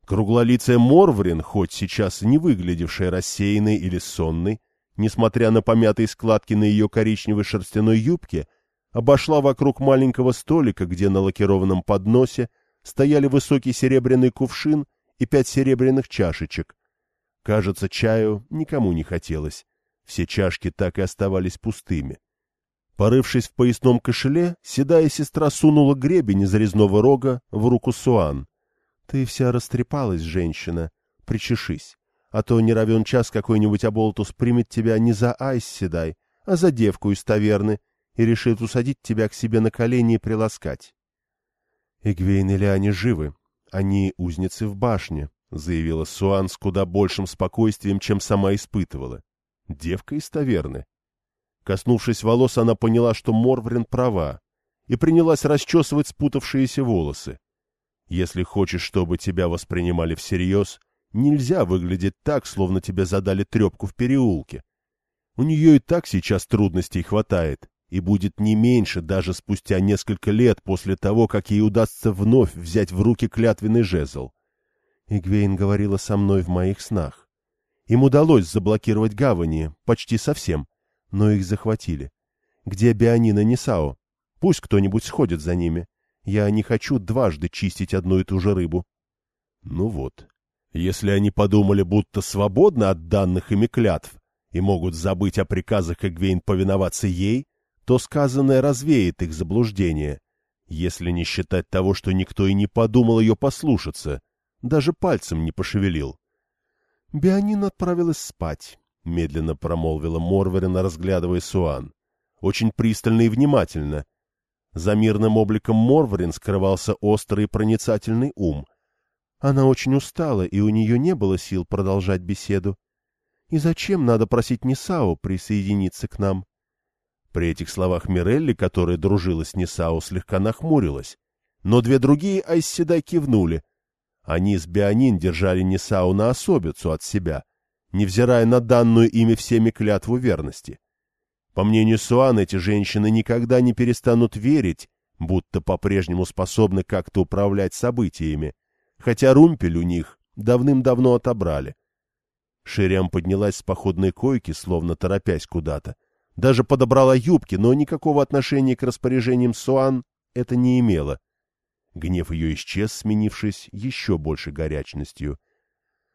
Круглолицая Морврин, хоть сейчас не выглядевшая рассеянной или сонной, несмотря на помятые складки на ее коричневой шерстяной юбке, обошла вокруг маленького столика, где на лакированном подносе стояли высокий серебряный кувшин и пять серебряных чашечек. Кажется, чаю никому не хотелось. Все чашки так и оставались пустыми. Порывшись в поясном кошеле, седая сестра сунула гребень из резного рога в руку Суан. — Ты вся растрепалась, женщина. Причешись. А то не равен час какой-нибудь оболтус примет тебя не за айс седай, а за девку из таверны и решит усадить тебя к себе на колени и приласкать. — Игвейн или они живы? Они узницы в башне, — заявила Суан с куда большим спокойствием, чем сама испытывала. — Девка из таверны. Коснувшись волос, она поняла, что Морврин права, и принялась расчесывать спутавшиеся волосы. Если хочешь, чтобы тебя воспринимали всерьез, нельзя выглядеть так, словно тебе задали трепку в переулке. У нее и так сейчас трудностей хватает, и будет не меньше даже спустя несколько лет после того, как ей удастся вновь взять в руки клятвенный жезл. Игвейн говорила со мной в моих снах. Им удалось заблокировать гавани, почти совсем, но их захватили. Где Бианина Нисао? Пусть кто-нибудь сходит за ними. Я не хочу дважды чистить одну и ту же рыбу. Ну вот. Если они подумали, будто свободны от данных ими клятв и могут забыть о приказах Эгвейн повиноваться ей, то сказанное развеет их заблуждение, если не считать того, что никто и не подумал ее послушаться, даже пальцем не пошевелил. Бианин отправилась спать медленно промолвила Морверина, разглядывая Суан. Очень пристально и внимательно. За мирным обликом Морверин скрывался острый и проницательный ум. Она очень устала, и у нее не было сил продолжать беседу. И зачем надо просить Нисао присоединиться к нам? При этих словах Мирелли, которая дружила с Нисао, слегка нахмурилась. Но две другие Айсседай кивнули. Они с Бианин держали Нисао на особицу от себя — невзирая на данную ими всеми клятву верности. По мнению Суан, эти женщины никогда не перестанут верить, будто по-прежнему способны как-то управлять событиями, хотя румпель у них давным-давно отобрали. Шириам поднялась с походной койки, словно торопясь куда-то. Даже подобрала юбки, но никакого отношения к распоряжениям Суан это не имело. Гнев ее исчез, сменившись еще больше горячностью. —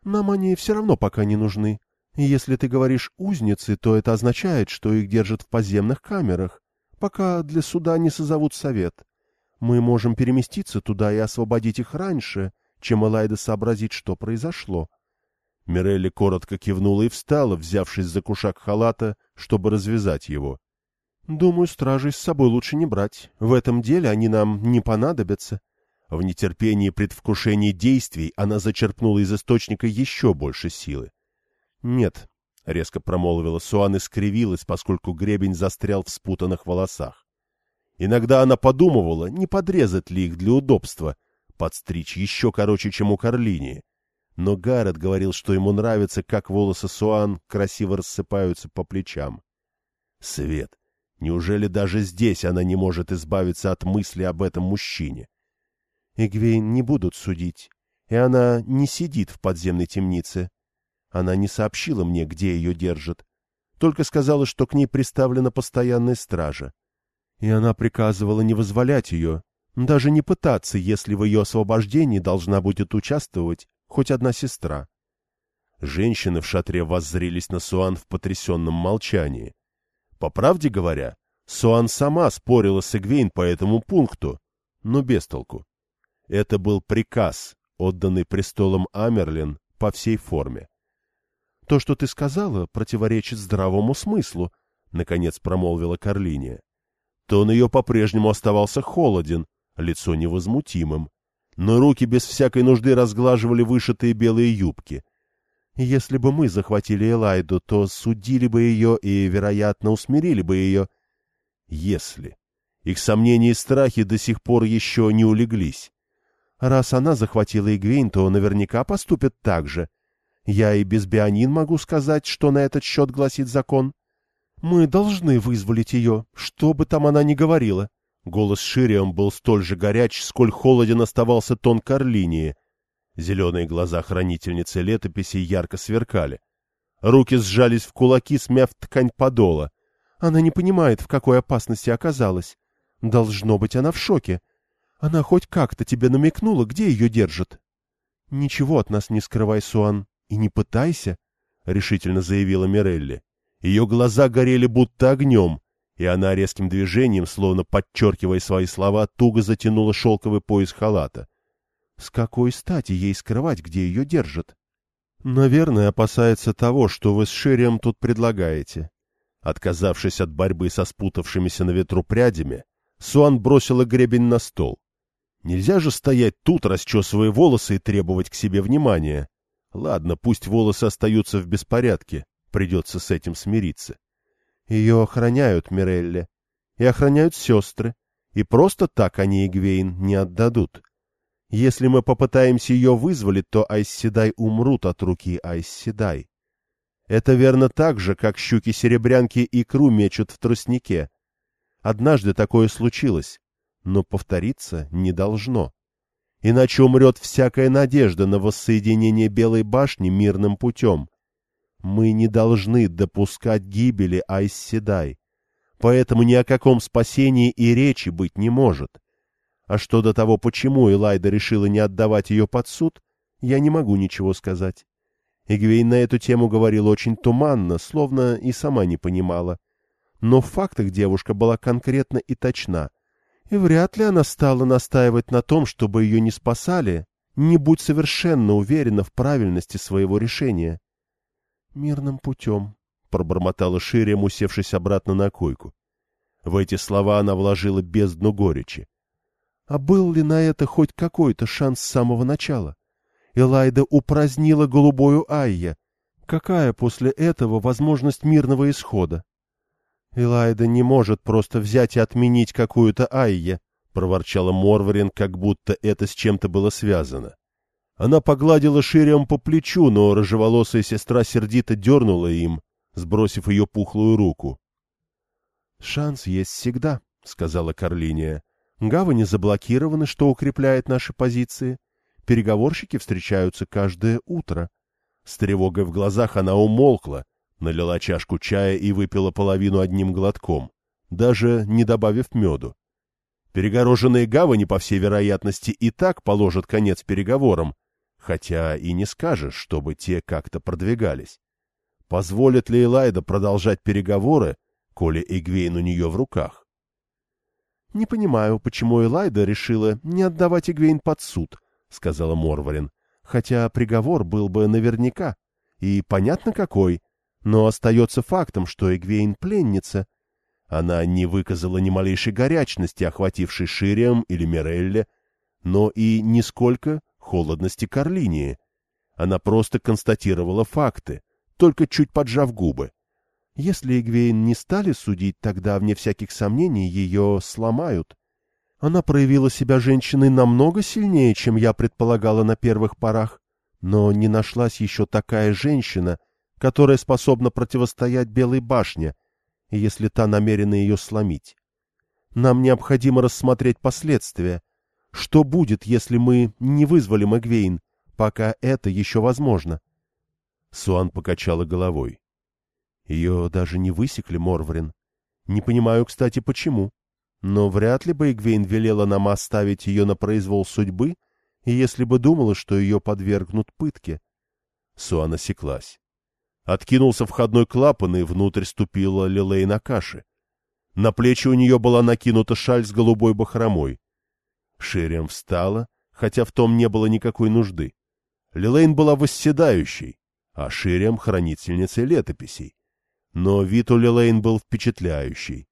Нам они все равно пока не нужны. Если ты говоришь «узницы», то это означает, что их держат в подземных камерах, пока для суда не созовут совет. Мы можем переместиться туда и освободить их раньше, чем Элайда сообразит, что произошло. Мирелли коротко кивнула и встала, взявшись за кушак халата, чтобы развязать его. — Думаю, стражей с собой лучше не брать. В этом деле они нам не понадобятся. В нетерпении предвкушения действий она зачерпнула из источника еще больше силы. — Нет, — резко промолвила Суан и скривилась, поскольку гребень застрял в спутанных волосах. Иногда она подумывала, не подрезать ли их для удобства, подстричь еще короче, чем у Карлини. Но Гаррет говорил, что ему нравится, как волосы Суан красиво рассыпаются по плечам. Свет! Неужели даже здесь она не может избавиться от мысли об этом мужчине? Эгвейн не будут судить, и она не сидит в подземной темнице. Она не сообщила мне, где ее держат, только сказала, что к ней приставлена постоянная стража. И она приказывала не возволять ее, даже не пытаться, если в ее освобождении должна будет участвовать хоть одна сестра. Женщины в шатре воззрелись на Суан в потрясенном молчании. По правде говоря, Суан сама спорила с Эгвейн по этому пункту, но без толку. Это был приказ, отданный престолом Амерлин по всей форме. — То, что ты сказала, противоречит здравому смыслу, — наконец промолвила Карлиния. Тон ее по-прежнему оставался холоден, лицо невозмутимым но руки без всякой нужды разглаживали вышитые белые юбки. Если бы мы захватили Элайду, то судили бы ее и, вероятно, усмирили бы ее. Если. Их сомнения и страхи до сих пор еще не улеглись. Раз она захватила Игвейн, то наверняка поступят так же. Я и без Бионин могу сказать, что на этот счет гласит закон. Мы должны вызволить ее, что бы там она ни говорила. Голос Шириам был столь же горяч, сколь холоден оставался тон Карлинии. Зеленые глаза хранительницы летописи ярко сверкали. Руки сжались в кулаки, смяв ткань подола. Она не понимает, в какой опасности оказалась. Должно быть, она в шоке. Она хоть как-то тебе намекнула, где ее держат? — Ничего от нас не скрывай, Суан, и не пытайся, — решительно заявила Мирелли. Ее глаза горели будто огнем, и она резким движением, словно подчеркивая свои слова, туго затянула шелковый пояс халата. С какой стати ей скрывать, где ее держат? Наверное, опасается того, что вы с Ширием тут предлагаете. Отказавшись от борьбы со спутавшимися на ветру прядями, Суан бросила гребень на стол. Нельзя же стоять тут, расчесывая волосы и требовать к себе внимания. Ладно, пусть волосы остаются в беспорядке, придется с этим смириться. Ее охраняют, Мирелли, и охраняют сестры, и просто так они Игвейн не отдадут. Если мы попытаемся ее вызволить, то Айсседай умрут от руки Айсседай. Это верно так же, как щуки-серебрянки икру мечут в тростнике. Однажды такое случилось, но повториться не должно. Иначе умрет всякая надежда на воссоединение Белой башни мирным путем. Мы не должны допускать гибели Айсседай, поэтому ни о каком спасении и речи быть не может. А что до того, почему Элайда решила не отдавать ее под суд, я не могу ничего сказать. Игвейн на эту тему говорила очень туманно, словно и сама не понимала. Но в фактах девушка была конкретна и точна, и вряд ли она стала настаивать на том, чтобы ее не спасали, не будь совершенно уверена в правильности своего решения. Мирным путем, — пробормотала Ширием, усевшись обратно на койку. В эти слова она вложила бездну горечи. А был ли на это хоть какой-то шанс с самого начала? Элайда упразднила голубую Айя. Какая после этого возможность мирного исхода? Элайда не может просто взять и отменить какую-то Айя, — проворчала Морварин, как будто это с чем-то было связано. Она погладила Шириам по плечу, но рыжеволосая сестра сердито дернула им, сбросив ее пухлую руку. — Шанс есть всегда, — сказала Карлиния. — Гавани заблокированы, что укрепляет наши позиции. Переговорщики встречаются каждое утро. С тревогой в глазах она умолкла, налила чашку чая и выпила половину одним глотком, даже не добавив меду. Перегороженные гавани, по всей вероятности, и так положат конец переговорам, хотя и не скажешь, чтобы те как-то продвигались. Позволит ли Элайда продолжать переговоры, коли Эгвейн у нее в руках? — Не понимаю, почему Элайда решила не отдавать Эгвейн под суд, — сказала Морварин, — хотя приговор был бы наверняка, и понятно какой, но остается фактом, что Эгвейн пленница. Она не выказала ни малейшей горячности, охватившей Шириам или Мирелле, но и нисколько холодности Карлинии. Она просто констатировала факты, только чуть поджав губы. Если Эгвейн не стали судить, тогда, вне всяких сомнений, ее сломают. Она проявила себя женщиной намного сильнее, чем я предполагала на первых порах, но не нашлась еще такая женщина, которая способна противостоять Белой башне, если та намерена ее сломить. Нам необходимо рассмотреть последствия. Что будет, если мы не вызволим Эгвейн, пока это еще возможно? Суан покачала головой. Ее даже не высекли, Морврин. Не понимаю, кстати, почему. Но вряд ли бы Игвейн велела нам оставить ее на произвол судьбы, если бы думала, что ее подвергнут пытке. Суан осеклась. Откинулся входной клапан, и внутрь ступила Лилей каше. На плечи у нее была накинута шаль с голубой бахромой. Шириам встала, хотя в том не было никакой нужды. Лилейн была восседающей, а Шириам — хранительницей летописей но вид у Лилейн был впечатляющий.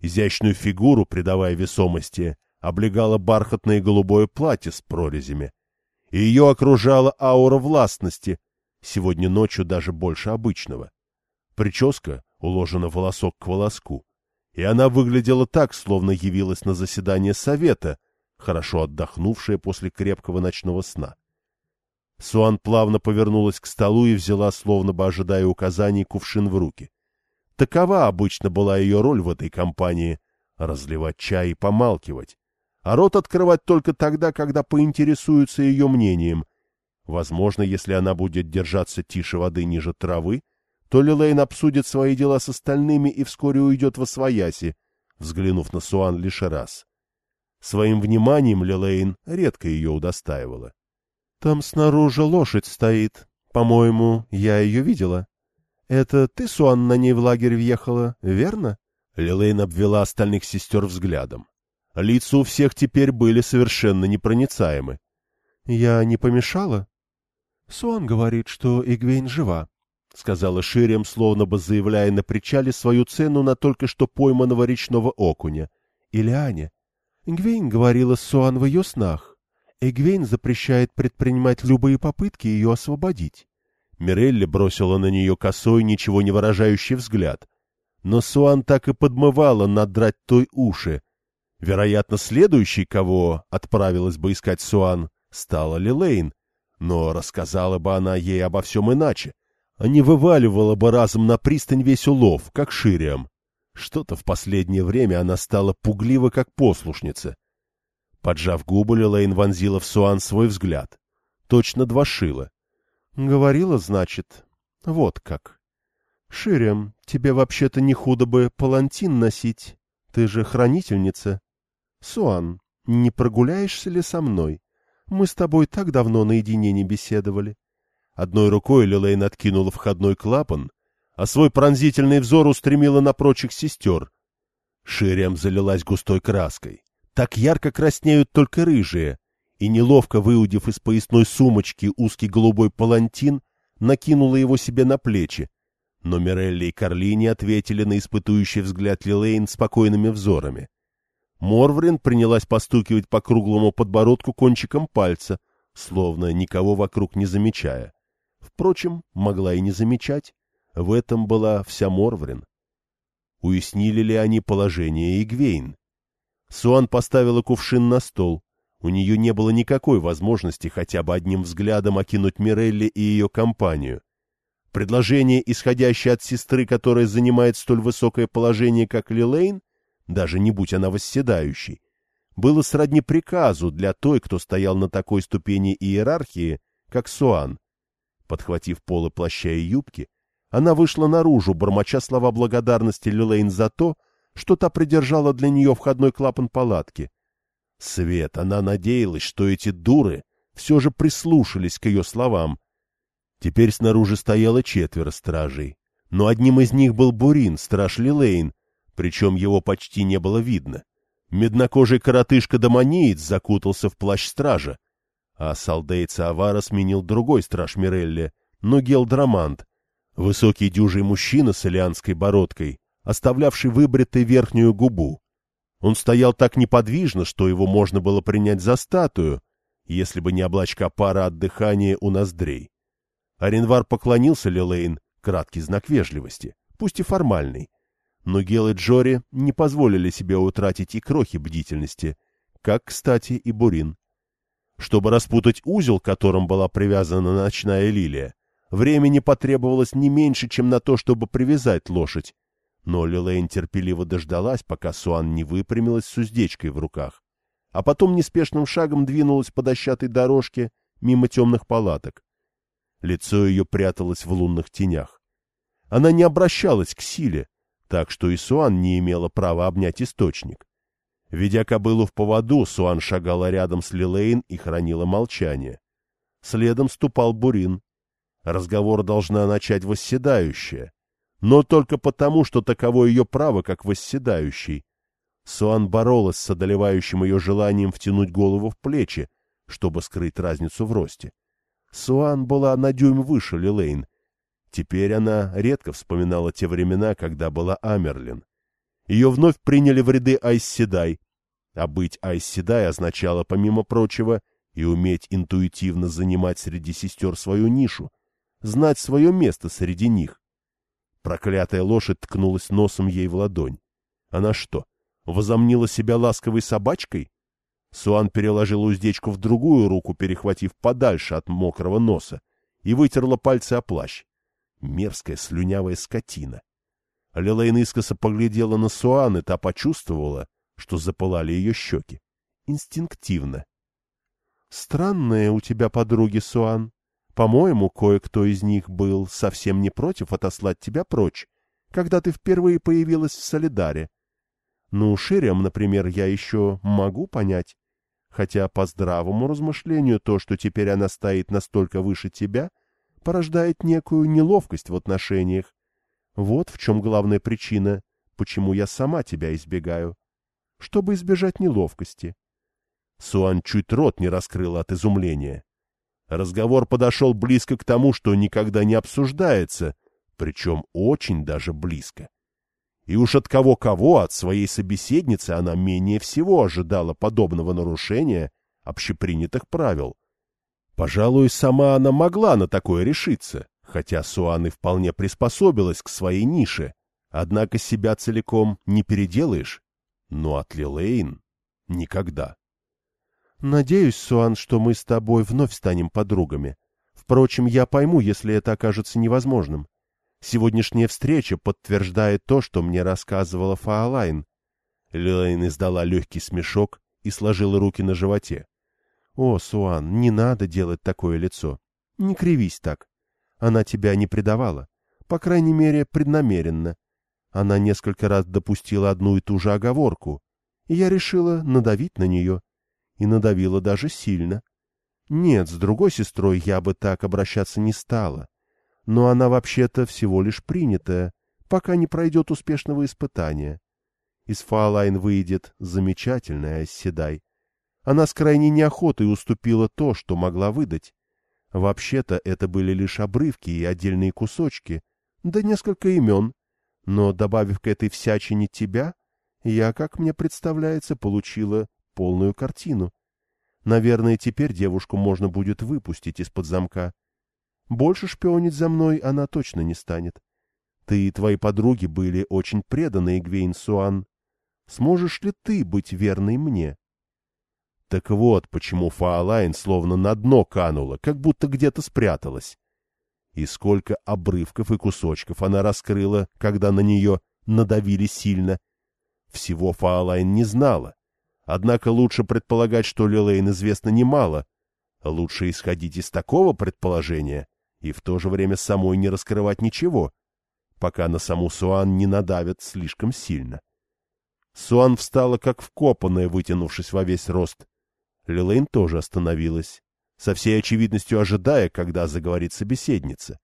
Изящную фигуру, придавая весомости, облегало бархатное голубое платье с прорезями, и ее окружала аура властности, сегодня ночью даже больше обычного. Прическа уложена волосок к волоску, и она выглядела так, словно явилась на заседание совета, хорошо отдохнувшая после крепкого ночного сна. Суан плавно повернулась к столу и взяла, словно бы ожидая указаний, кувшин в руки. Такова обычно была ее роль в этой компании — разливать чай и помалкивать, а рот открывать только тогда, когда поинтересуются ее мнением. Возможно, если она будет держаться тише воды ниже травы, то Лилейн обсудит свои дела с остальными и вскоре уйдет во свояси, взглянув на Суан лишь раз. Своим вниманием Лилейн редко ее удостаивала. Там снаружи лошадь стоит. По-моему, я ее видела. Это ты, Суан, на ней в лагерь въехала, верно? Лилейн обвела остальных сестер взглядом. Лица у всех теперь были совершенно непроницаемы. Я не помешала? Суан говорит, что Игвейн жива, — сказала Шириам, словно бы заявляя на причале свою цену на только что пойманного речного окуня. Или Аня. Игвейн говорила Суан в ее снах. Эгвейн запрещает предпринимать любые попытки ее освободить. Мирелли бросила на нее косой, ничего не выражающий взгляд. Но Суан так и подмывала надрать той уши. Вероятно, следующей, кого отправилась бы искать Суан, стала Лилейн. Но рассказала бы она ей обо всем иначе, а не вываливала бы разом на пристань весь улов, как Шириам. Что-то в последнее время она стала пуглива, как послушница. Поджав губы, Лилейн вонзила в Суан свой взгляд. Точно два шила. Говорила, значит, вот как. Ширем, тебе вообще-то не худо бы палантин носить. Ты же хранительница. Суан, не прогуляешься ли со мной? Мы с тобой так давно наедине не беседовали. Одной рукой Лилейн откинула входной клапан, а свой пронзительный взор устремила на прочих сестер. Ширем залилась густой краской. Так ярко краснеют только рыжие, и, неловко выудив из поясной сумочки узкий голубой палантин, накинула его себе на плечи. Но Мирелли и Карлини ответили на испытующий взгляд Лилейн спокойными взорами. Морврин принялась постукивать по круглому подбородку кончиком пальца, словно никого вокруг не замечая. Впрочем, могла и не замечать. В этом была вся Морврин. Уяснили ли они положение Игвейн? Суан поставила кувшин на стол. У нее не было никакой возможности хотя бы одним взглядом окинуть Мирелли и ее компанию. Предложение, исходящее от сестры, которая занимает столь высокое положение, как Лилейн, даже не будь она восседающей, было сродни приказу для той, кто стоял на такой ступени иерархии, как Суан. Подхватив полы плаща и юбки, она вышла наружу, бормоча слова благодарности Лилейн за то, что та придержала для нее входной клапан палатки. Свет, она надеялась, что эти дуры все же прислушались к ее словам. Теперь снаружи стояло четверо стражей, но одним из них был Бурин, страж Лилейн, причем его почти не было видно. Меднокожий коротышка-домониец закутался в плащ стража, а солдейца Авара сменил другой страж Мирелли, Нугел Драмант, высокий дюжий мужчина с илианской бородкой, оставлявший выбритой верхнюю губу. Он стоял так неподвижно, что его можно было принять за статую, если бы не облачка пара от дыхания у ноздрей. Аренвар поклонился Лилейн, краткий знак вежливости, пусть и формальный. Но Гел и Джори не позволили себе утратить и крохи бдительности, как, кстати, и Бурин. Чтобы распутать узел, которым была привязана ночная лилия, времени потребовалось не меньше, чем на то, чтобы привязать лошадь, но Лилейн терпеливо дождалась, пока Суан не выпрямилась с уздечкой в руках, а потом неспешным шагом двинулась по дощатой дорожке мимо темных палаток. Лицо ее пряталось в лунных тенях. Она не обращалась к силе, так что и Суан не имела права обнять источник. Ведя кобылу в поводу, Суан шагала рядом с Лилейн и хранила молчание. Следом ступал Бурин. Разговор должна начать восседающая, но только потому, что таково ее право, как восседающий. Суан боролась с одолевающим ее желанием втянуть голову в плечи, чтобы скрыть разницу в росте. Суан была на дюйм выше Лилейн. Теперь она редко вспоминала те времена, когда была Амерлин. Ее вновь приняли в ряды Айсседай, а быть Айсседай означало, помимо прочего, и уметь интуитивно занимать среди сестер свою нишу, знать свое место среди них. Проклятая лошадь ткнулась носом ей в ладонь. Она что, возомнила себя ласковой собачкой? Суан переложила уздечку в другую руку, перехватив подальше от мокрого носа, и вытерла пальцы о плащ. Мерзкая слюнявая скотина. Лилейн искоса поглядела на Суан, и та почувствовала, что запылали ее щеки. Инстинктивно. — Странные у тебя подруги, Суан, по-моему, кое-кто из них был совсем не против отослать тебя прочь, когда ты впервые появилась в Солидаре. Ну, Ширям, например, я еще могу понять, хотя по здравому размышлению то, что теперь она стоит настолько выше тебя, порождает некую неловкость в отношениях. Вот в чем главная причина, почему я сама тебя избегаю. Чтобы избежать неловкости. Суан чуть рот не раскрыла от изумления. Разговор подошел близко к тому, что никогда не обсуждается, причем очень даже близко. И уж от кого-кого, от своей собеседницы она менее всего ожидала подобного нарушения общепринятых правил. Пожалуй, сама она могла на такое решиться, хотя Суан и вполне приспособилась к своей нише, однако себя целиком не переделаешь. Но от Лилейн никогда. Надеюсь, Суан, что мы с тобой вновь станем подругами. Впрочем, я пойму, если это окажется невозможным. Сегодняшняя встреча подтверждает то, что мне рассказывала Фаолайн. Лилейн издала легкий смешок и сложила руки на животе. — О, Суан, не надо делать такое лицо. Не кривись так. Она тебя не предавала. По крайней мере, преднамеренно. Она несколько раз допустила одну и ту же оговорку, и я решила надавить на нее и надавила даже сильно. Нет, с другой сестрой я бы так обращаться не стала. Но она вообще-то всего лишь принятая, пока не пройдет успешного испытания. Из Фаолайн выйдет замечательная Седай. Она с крайней неохотой уступила то, что могла выдать. Вообще-то это были лишь обрывки и отдельные кусочки, да несколько имен. Но, добавив к этой всячине тебя, я, как мне представляется, получила полную картину. Наверное, теперь девушку можно будет выпустить из-под замка. Больше шпионить за мной она точно не станет. Ты и твои подруги были очень преданы Игвейн Суан. Сможешь ли ты быть верной мне? Так вот, почему Фаолайн словно на дно канула, как будто где-то спряталась. И сколько обрывков и кусочков она раскрыла, когда на нее надавили сильно. Всего Фаолайн не знала. Однако лучше предполагать, что Лилейн известно немало. Лучше исходить из такого предположения, и в то же время самой не раскрывать ничего, пока на саму Суан не надавят слишком сильно. Суан встала как вкопанная, вытянувшись во весь рост. Лилейн тоже остановилась, со всей очевидностью ожидая, когда заговорит собеседница.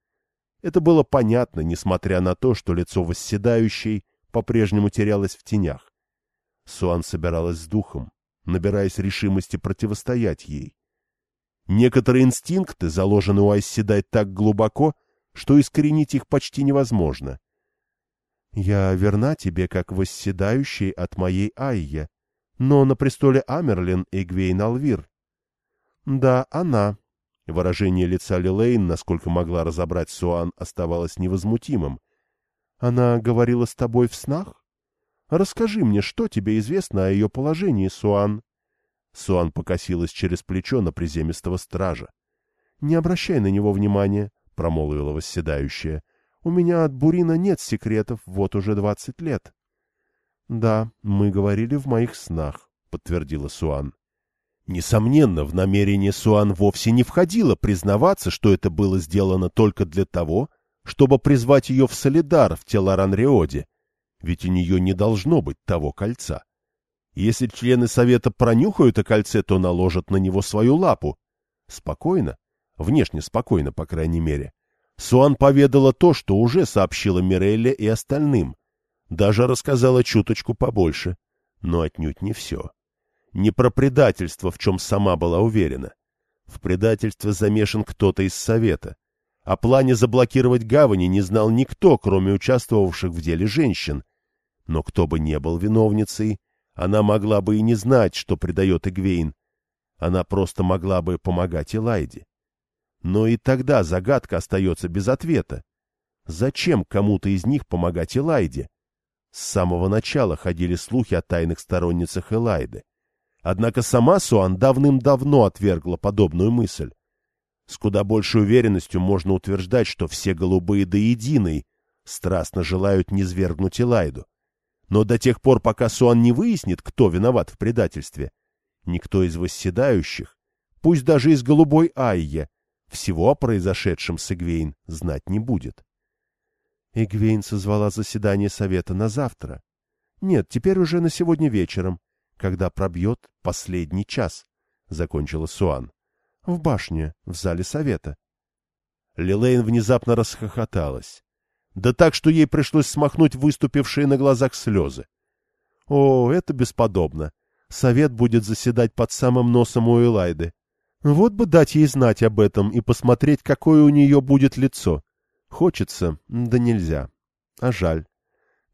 Это было понятно, несмотря на то, что лицо восседающей по-прежнему терялось в тенях. Суан собиралась с духом, набираясь решимости противостоять ей. Некоторые инстинкты заложены у Айсседай так глубоко, что искоренить их почти невозможно. «Я верна тебе, как восседающий от моей Айя, но на престоле Амерлин Эгвейн Алвир». «Да, она». Выражение лица Лилейн, насколько могла разобрать Суан, оставалось невозмутимым. «Она говорила с тобой в снах? Расскажи мне, что тебе известно о ее положении, Суан?» Суан покосилась через плечо на приземистого стража. — Не обращай на него внимания, — промолвила восседающая. — У меня от Бурина нет секретов вот уже двадцать лет. — Да, мы говорили в моих снах, — подтвердила Суан. Несомненно, в намерение Суан вовсе не входило признаваться, что это было сделано только для того, чтобы призвать ее в солидар в Теларан-Риоде, ведь у нее не должно быть того кольца. Если члены совета пронюхают о кольце, то наложат на него свою лапу. Спокойно, внешне спокойно, по крайней мере. Суан поведала то, что уже сообщила Мирелле и остальным. Даже рассказала чуточку побольше, но отнюдь не все. Не про предательство, в чем сама была уверена. В предательстве замешан кто-то из совета. О плане заблокировать гавани не знал никто, кроме участвовавших в деле женщин. Но кто бы не был виновницей, она могла бы и не знать, что предает Игвейн. Она просто могла бы помогать Элайде. Но и тогда загадка остается без ответа. Зачем кому-то из них помогать Элайде? С самого начала ходили слухи о тайных сторонницах Элайды. Однако сама Суан давным-давно отвергла подобную мысль. С куда большей уверенностью можно утверждать, что все голубые до единой страстно желают низвергнуть Элайду. Но до тех пор, пока Суан не выяснит, кто виноват в предательстве, никто из восседающих, пусть даже из голубой Айе, всего о произошедшем с Эгвейн знать не будет. Эгвейн созвала заседание совета на завтра. Нет, теперь уже на сегодня вечером, когда пробьет последний час, — закончила Суан. В башне, в зале совета. Лилейн внезапно расхохоталась да так, что ей пришлось смахнуть выступившие на глазах слезы. О, это бесподобно. Совет будет заседать под самым носом у Элайды. Вот бы дать ей знать об этом и посмотреть, какое у нее будет лицо. Хочется, да нельзя. А жаль.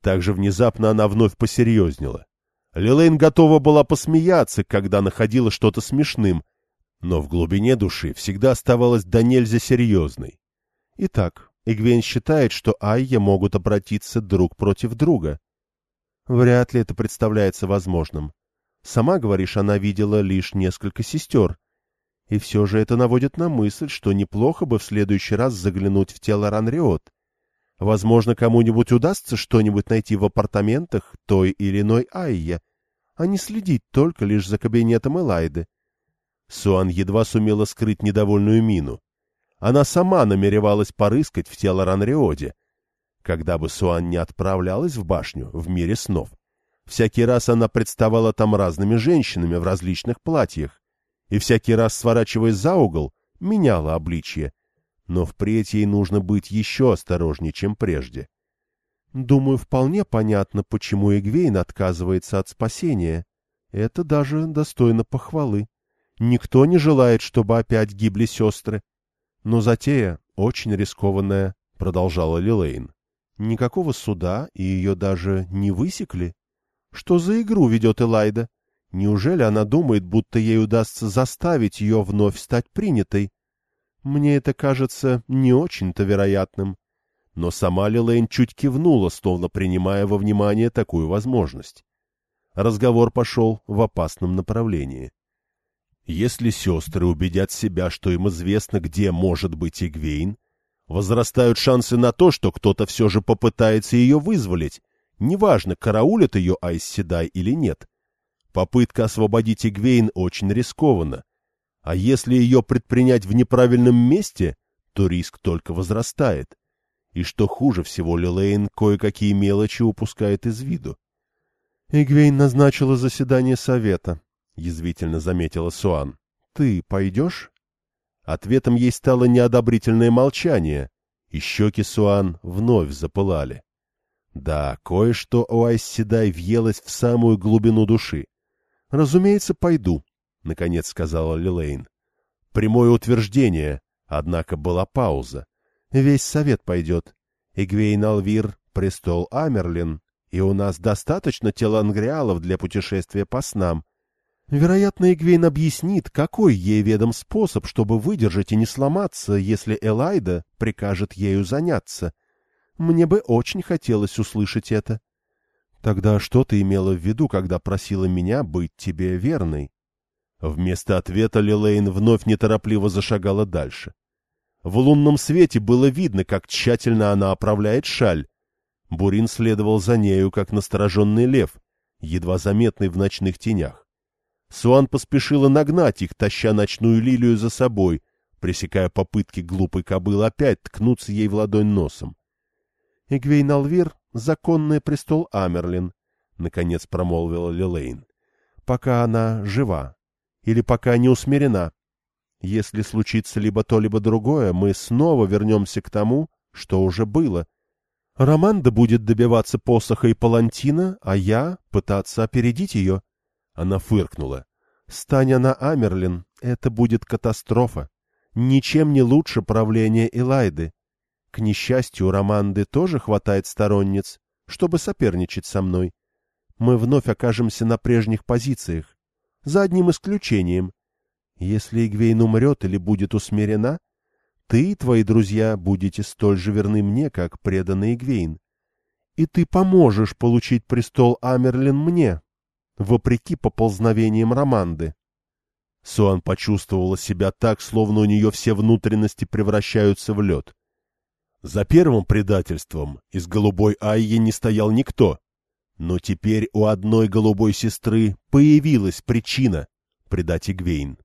Так же внезапно она вновь посерьезнела. Лилейн готова была посмеяться, когда находила что-то смешным, но в глубине души всегда оставалась до нельзя серьезной. Итак, Игвейн считает, что Айя могут обратиться друг против друга. Вряд ли это представляется возможным. Сама, говоришь, она видела лишь несколько сестер. И все же это наводит на мысль, что неплохо бы в следующий раз заглянуть в тело Ранриот. Возможно, кому-нибудь удастся что-нибудь найти в апартаментах той или иной Айя, а не следить только лишь за кабинетом Элайды. Суан едва сумела скрыть недовольную мину. Она сама намеревалась порыскать в тело Ранриоде. Когда бы Суан не отправлялась в башню, в мире снов, всякий раз она представала там разными женщинами в различных платьях, и всякий раз, сворачиваясь за угол, меняла обличье. Но впредь ей нужно быть еще осторожнее, чем прежде. Думаю, вполне понятно, почему Эгвейн отказывается от спасения. Это даже достойно похвалы. Никто не желает, чтобы опять гибли сестры. Но затея очень рискованная, продолжала Лилейн. Никакого суда, и ее даже не высекли. Что за игру ведет Элайда? Неужели она думает, будто ей удастся заставить ее вновь стать принятой? Мне это кажется не очень-то вероятным. Но сама Лилейн чуть кивнула, словно принимая во внимание такую возможность. Разговор пошел в опасном направлении. Если сестры убедят себя, что им известно, где может быть Игвейн, возрастают шансы на то, что кто-то все же попытается ее вызволить, неважно, караулит ее Айсседай или нет. Попытка освободить Игвейн очень рискована. А если ее предпринять в неправильном месте, то риск только возрастает. И что хуже всего, Лилейн кое-какие мелочи упускает из виду. «Игвейн назначила заседание совета», — язвительно заметила Суан. «Ты пойдешь?» Ответом ей стало неодобрительное молчание, и щеки Суан вновь запылали. Да, кое-что у Айсседай въелось в самую глубину души. «Разумеется, пойду», — наконец сказала Лилейн. Прямое утверждение, однако была пауза. «Весь совет пойдет. Игвейн Алвир, престол Амерлин, и у нас достаточно телангриалов для путешествия по снам. Вероятно, Игвейн объяснит, какой ей ведом способ, чтобы выдержать и не сломаться, если Элайда прикажет ею заняться. Мне бы очень хотелось услышать это. Тогда что ты имела в виду, когда просила меня быть тебе верной? Вместо ответа Лилейн вновь неторопливо зашагала дальше. В лунном свете было видно, как тщательно она оправляет шаль. Бурин следовал за нею, как настороженный лев, едва заметный в ночных тенях. Суан поспешила нагнать их, таща ночную лилию за собой, пресекая попытки глупой кобылы опять ткнуться ей в ладонь носом. Эгвейн Алвир — законный престол Амерлин, — наконец промолвила Лилейн. — Пока она жива. Или пока не усмирена. Если случится либо то, либо другое, мы снова вернемся к тому, что уже было. Романда будет добиваться посоха и палантина, а я пытаться опередить ее. Она фыркнула. Стань она Амерлин, это будет катастрофа. Ничем не лучше правления Элайды. К несчастью, Романды тоже хватает сторонниц, чтобы соперничать со мной. Мы вновь окажемся на прежних позициях. За одним исключением. Если Игвейн умрет или будет усмирена, ты и твои друзья будете столь же верны мне, как преданный Игвейн. И ты поможешь получить престол Амерлин мне, вопреки поползновениям Романды. Суан почувствовала себя так, словно у нее все внутренности превращаются в лед. За первым предательством из голубой Айи не стоял никто. Но теперь у одной голубой сестры появилась причина предать Игвейн.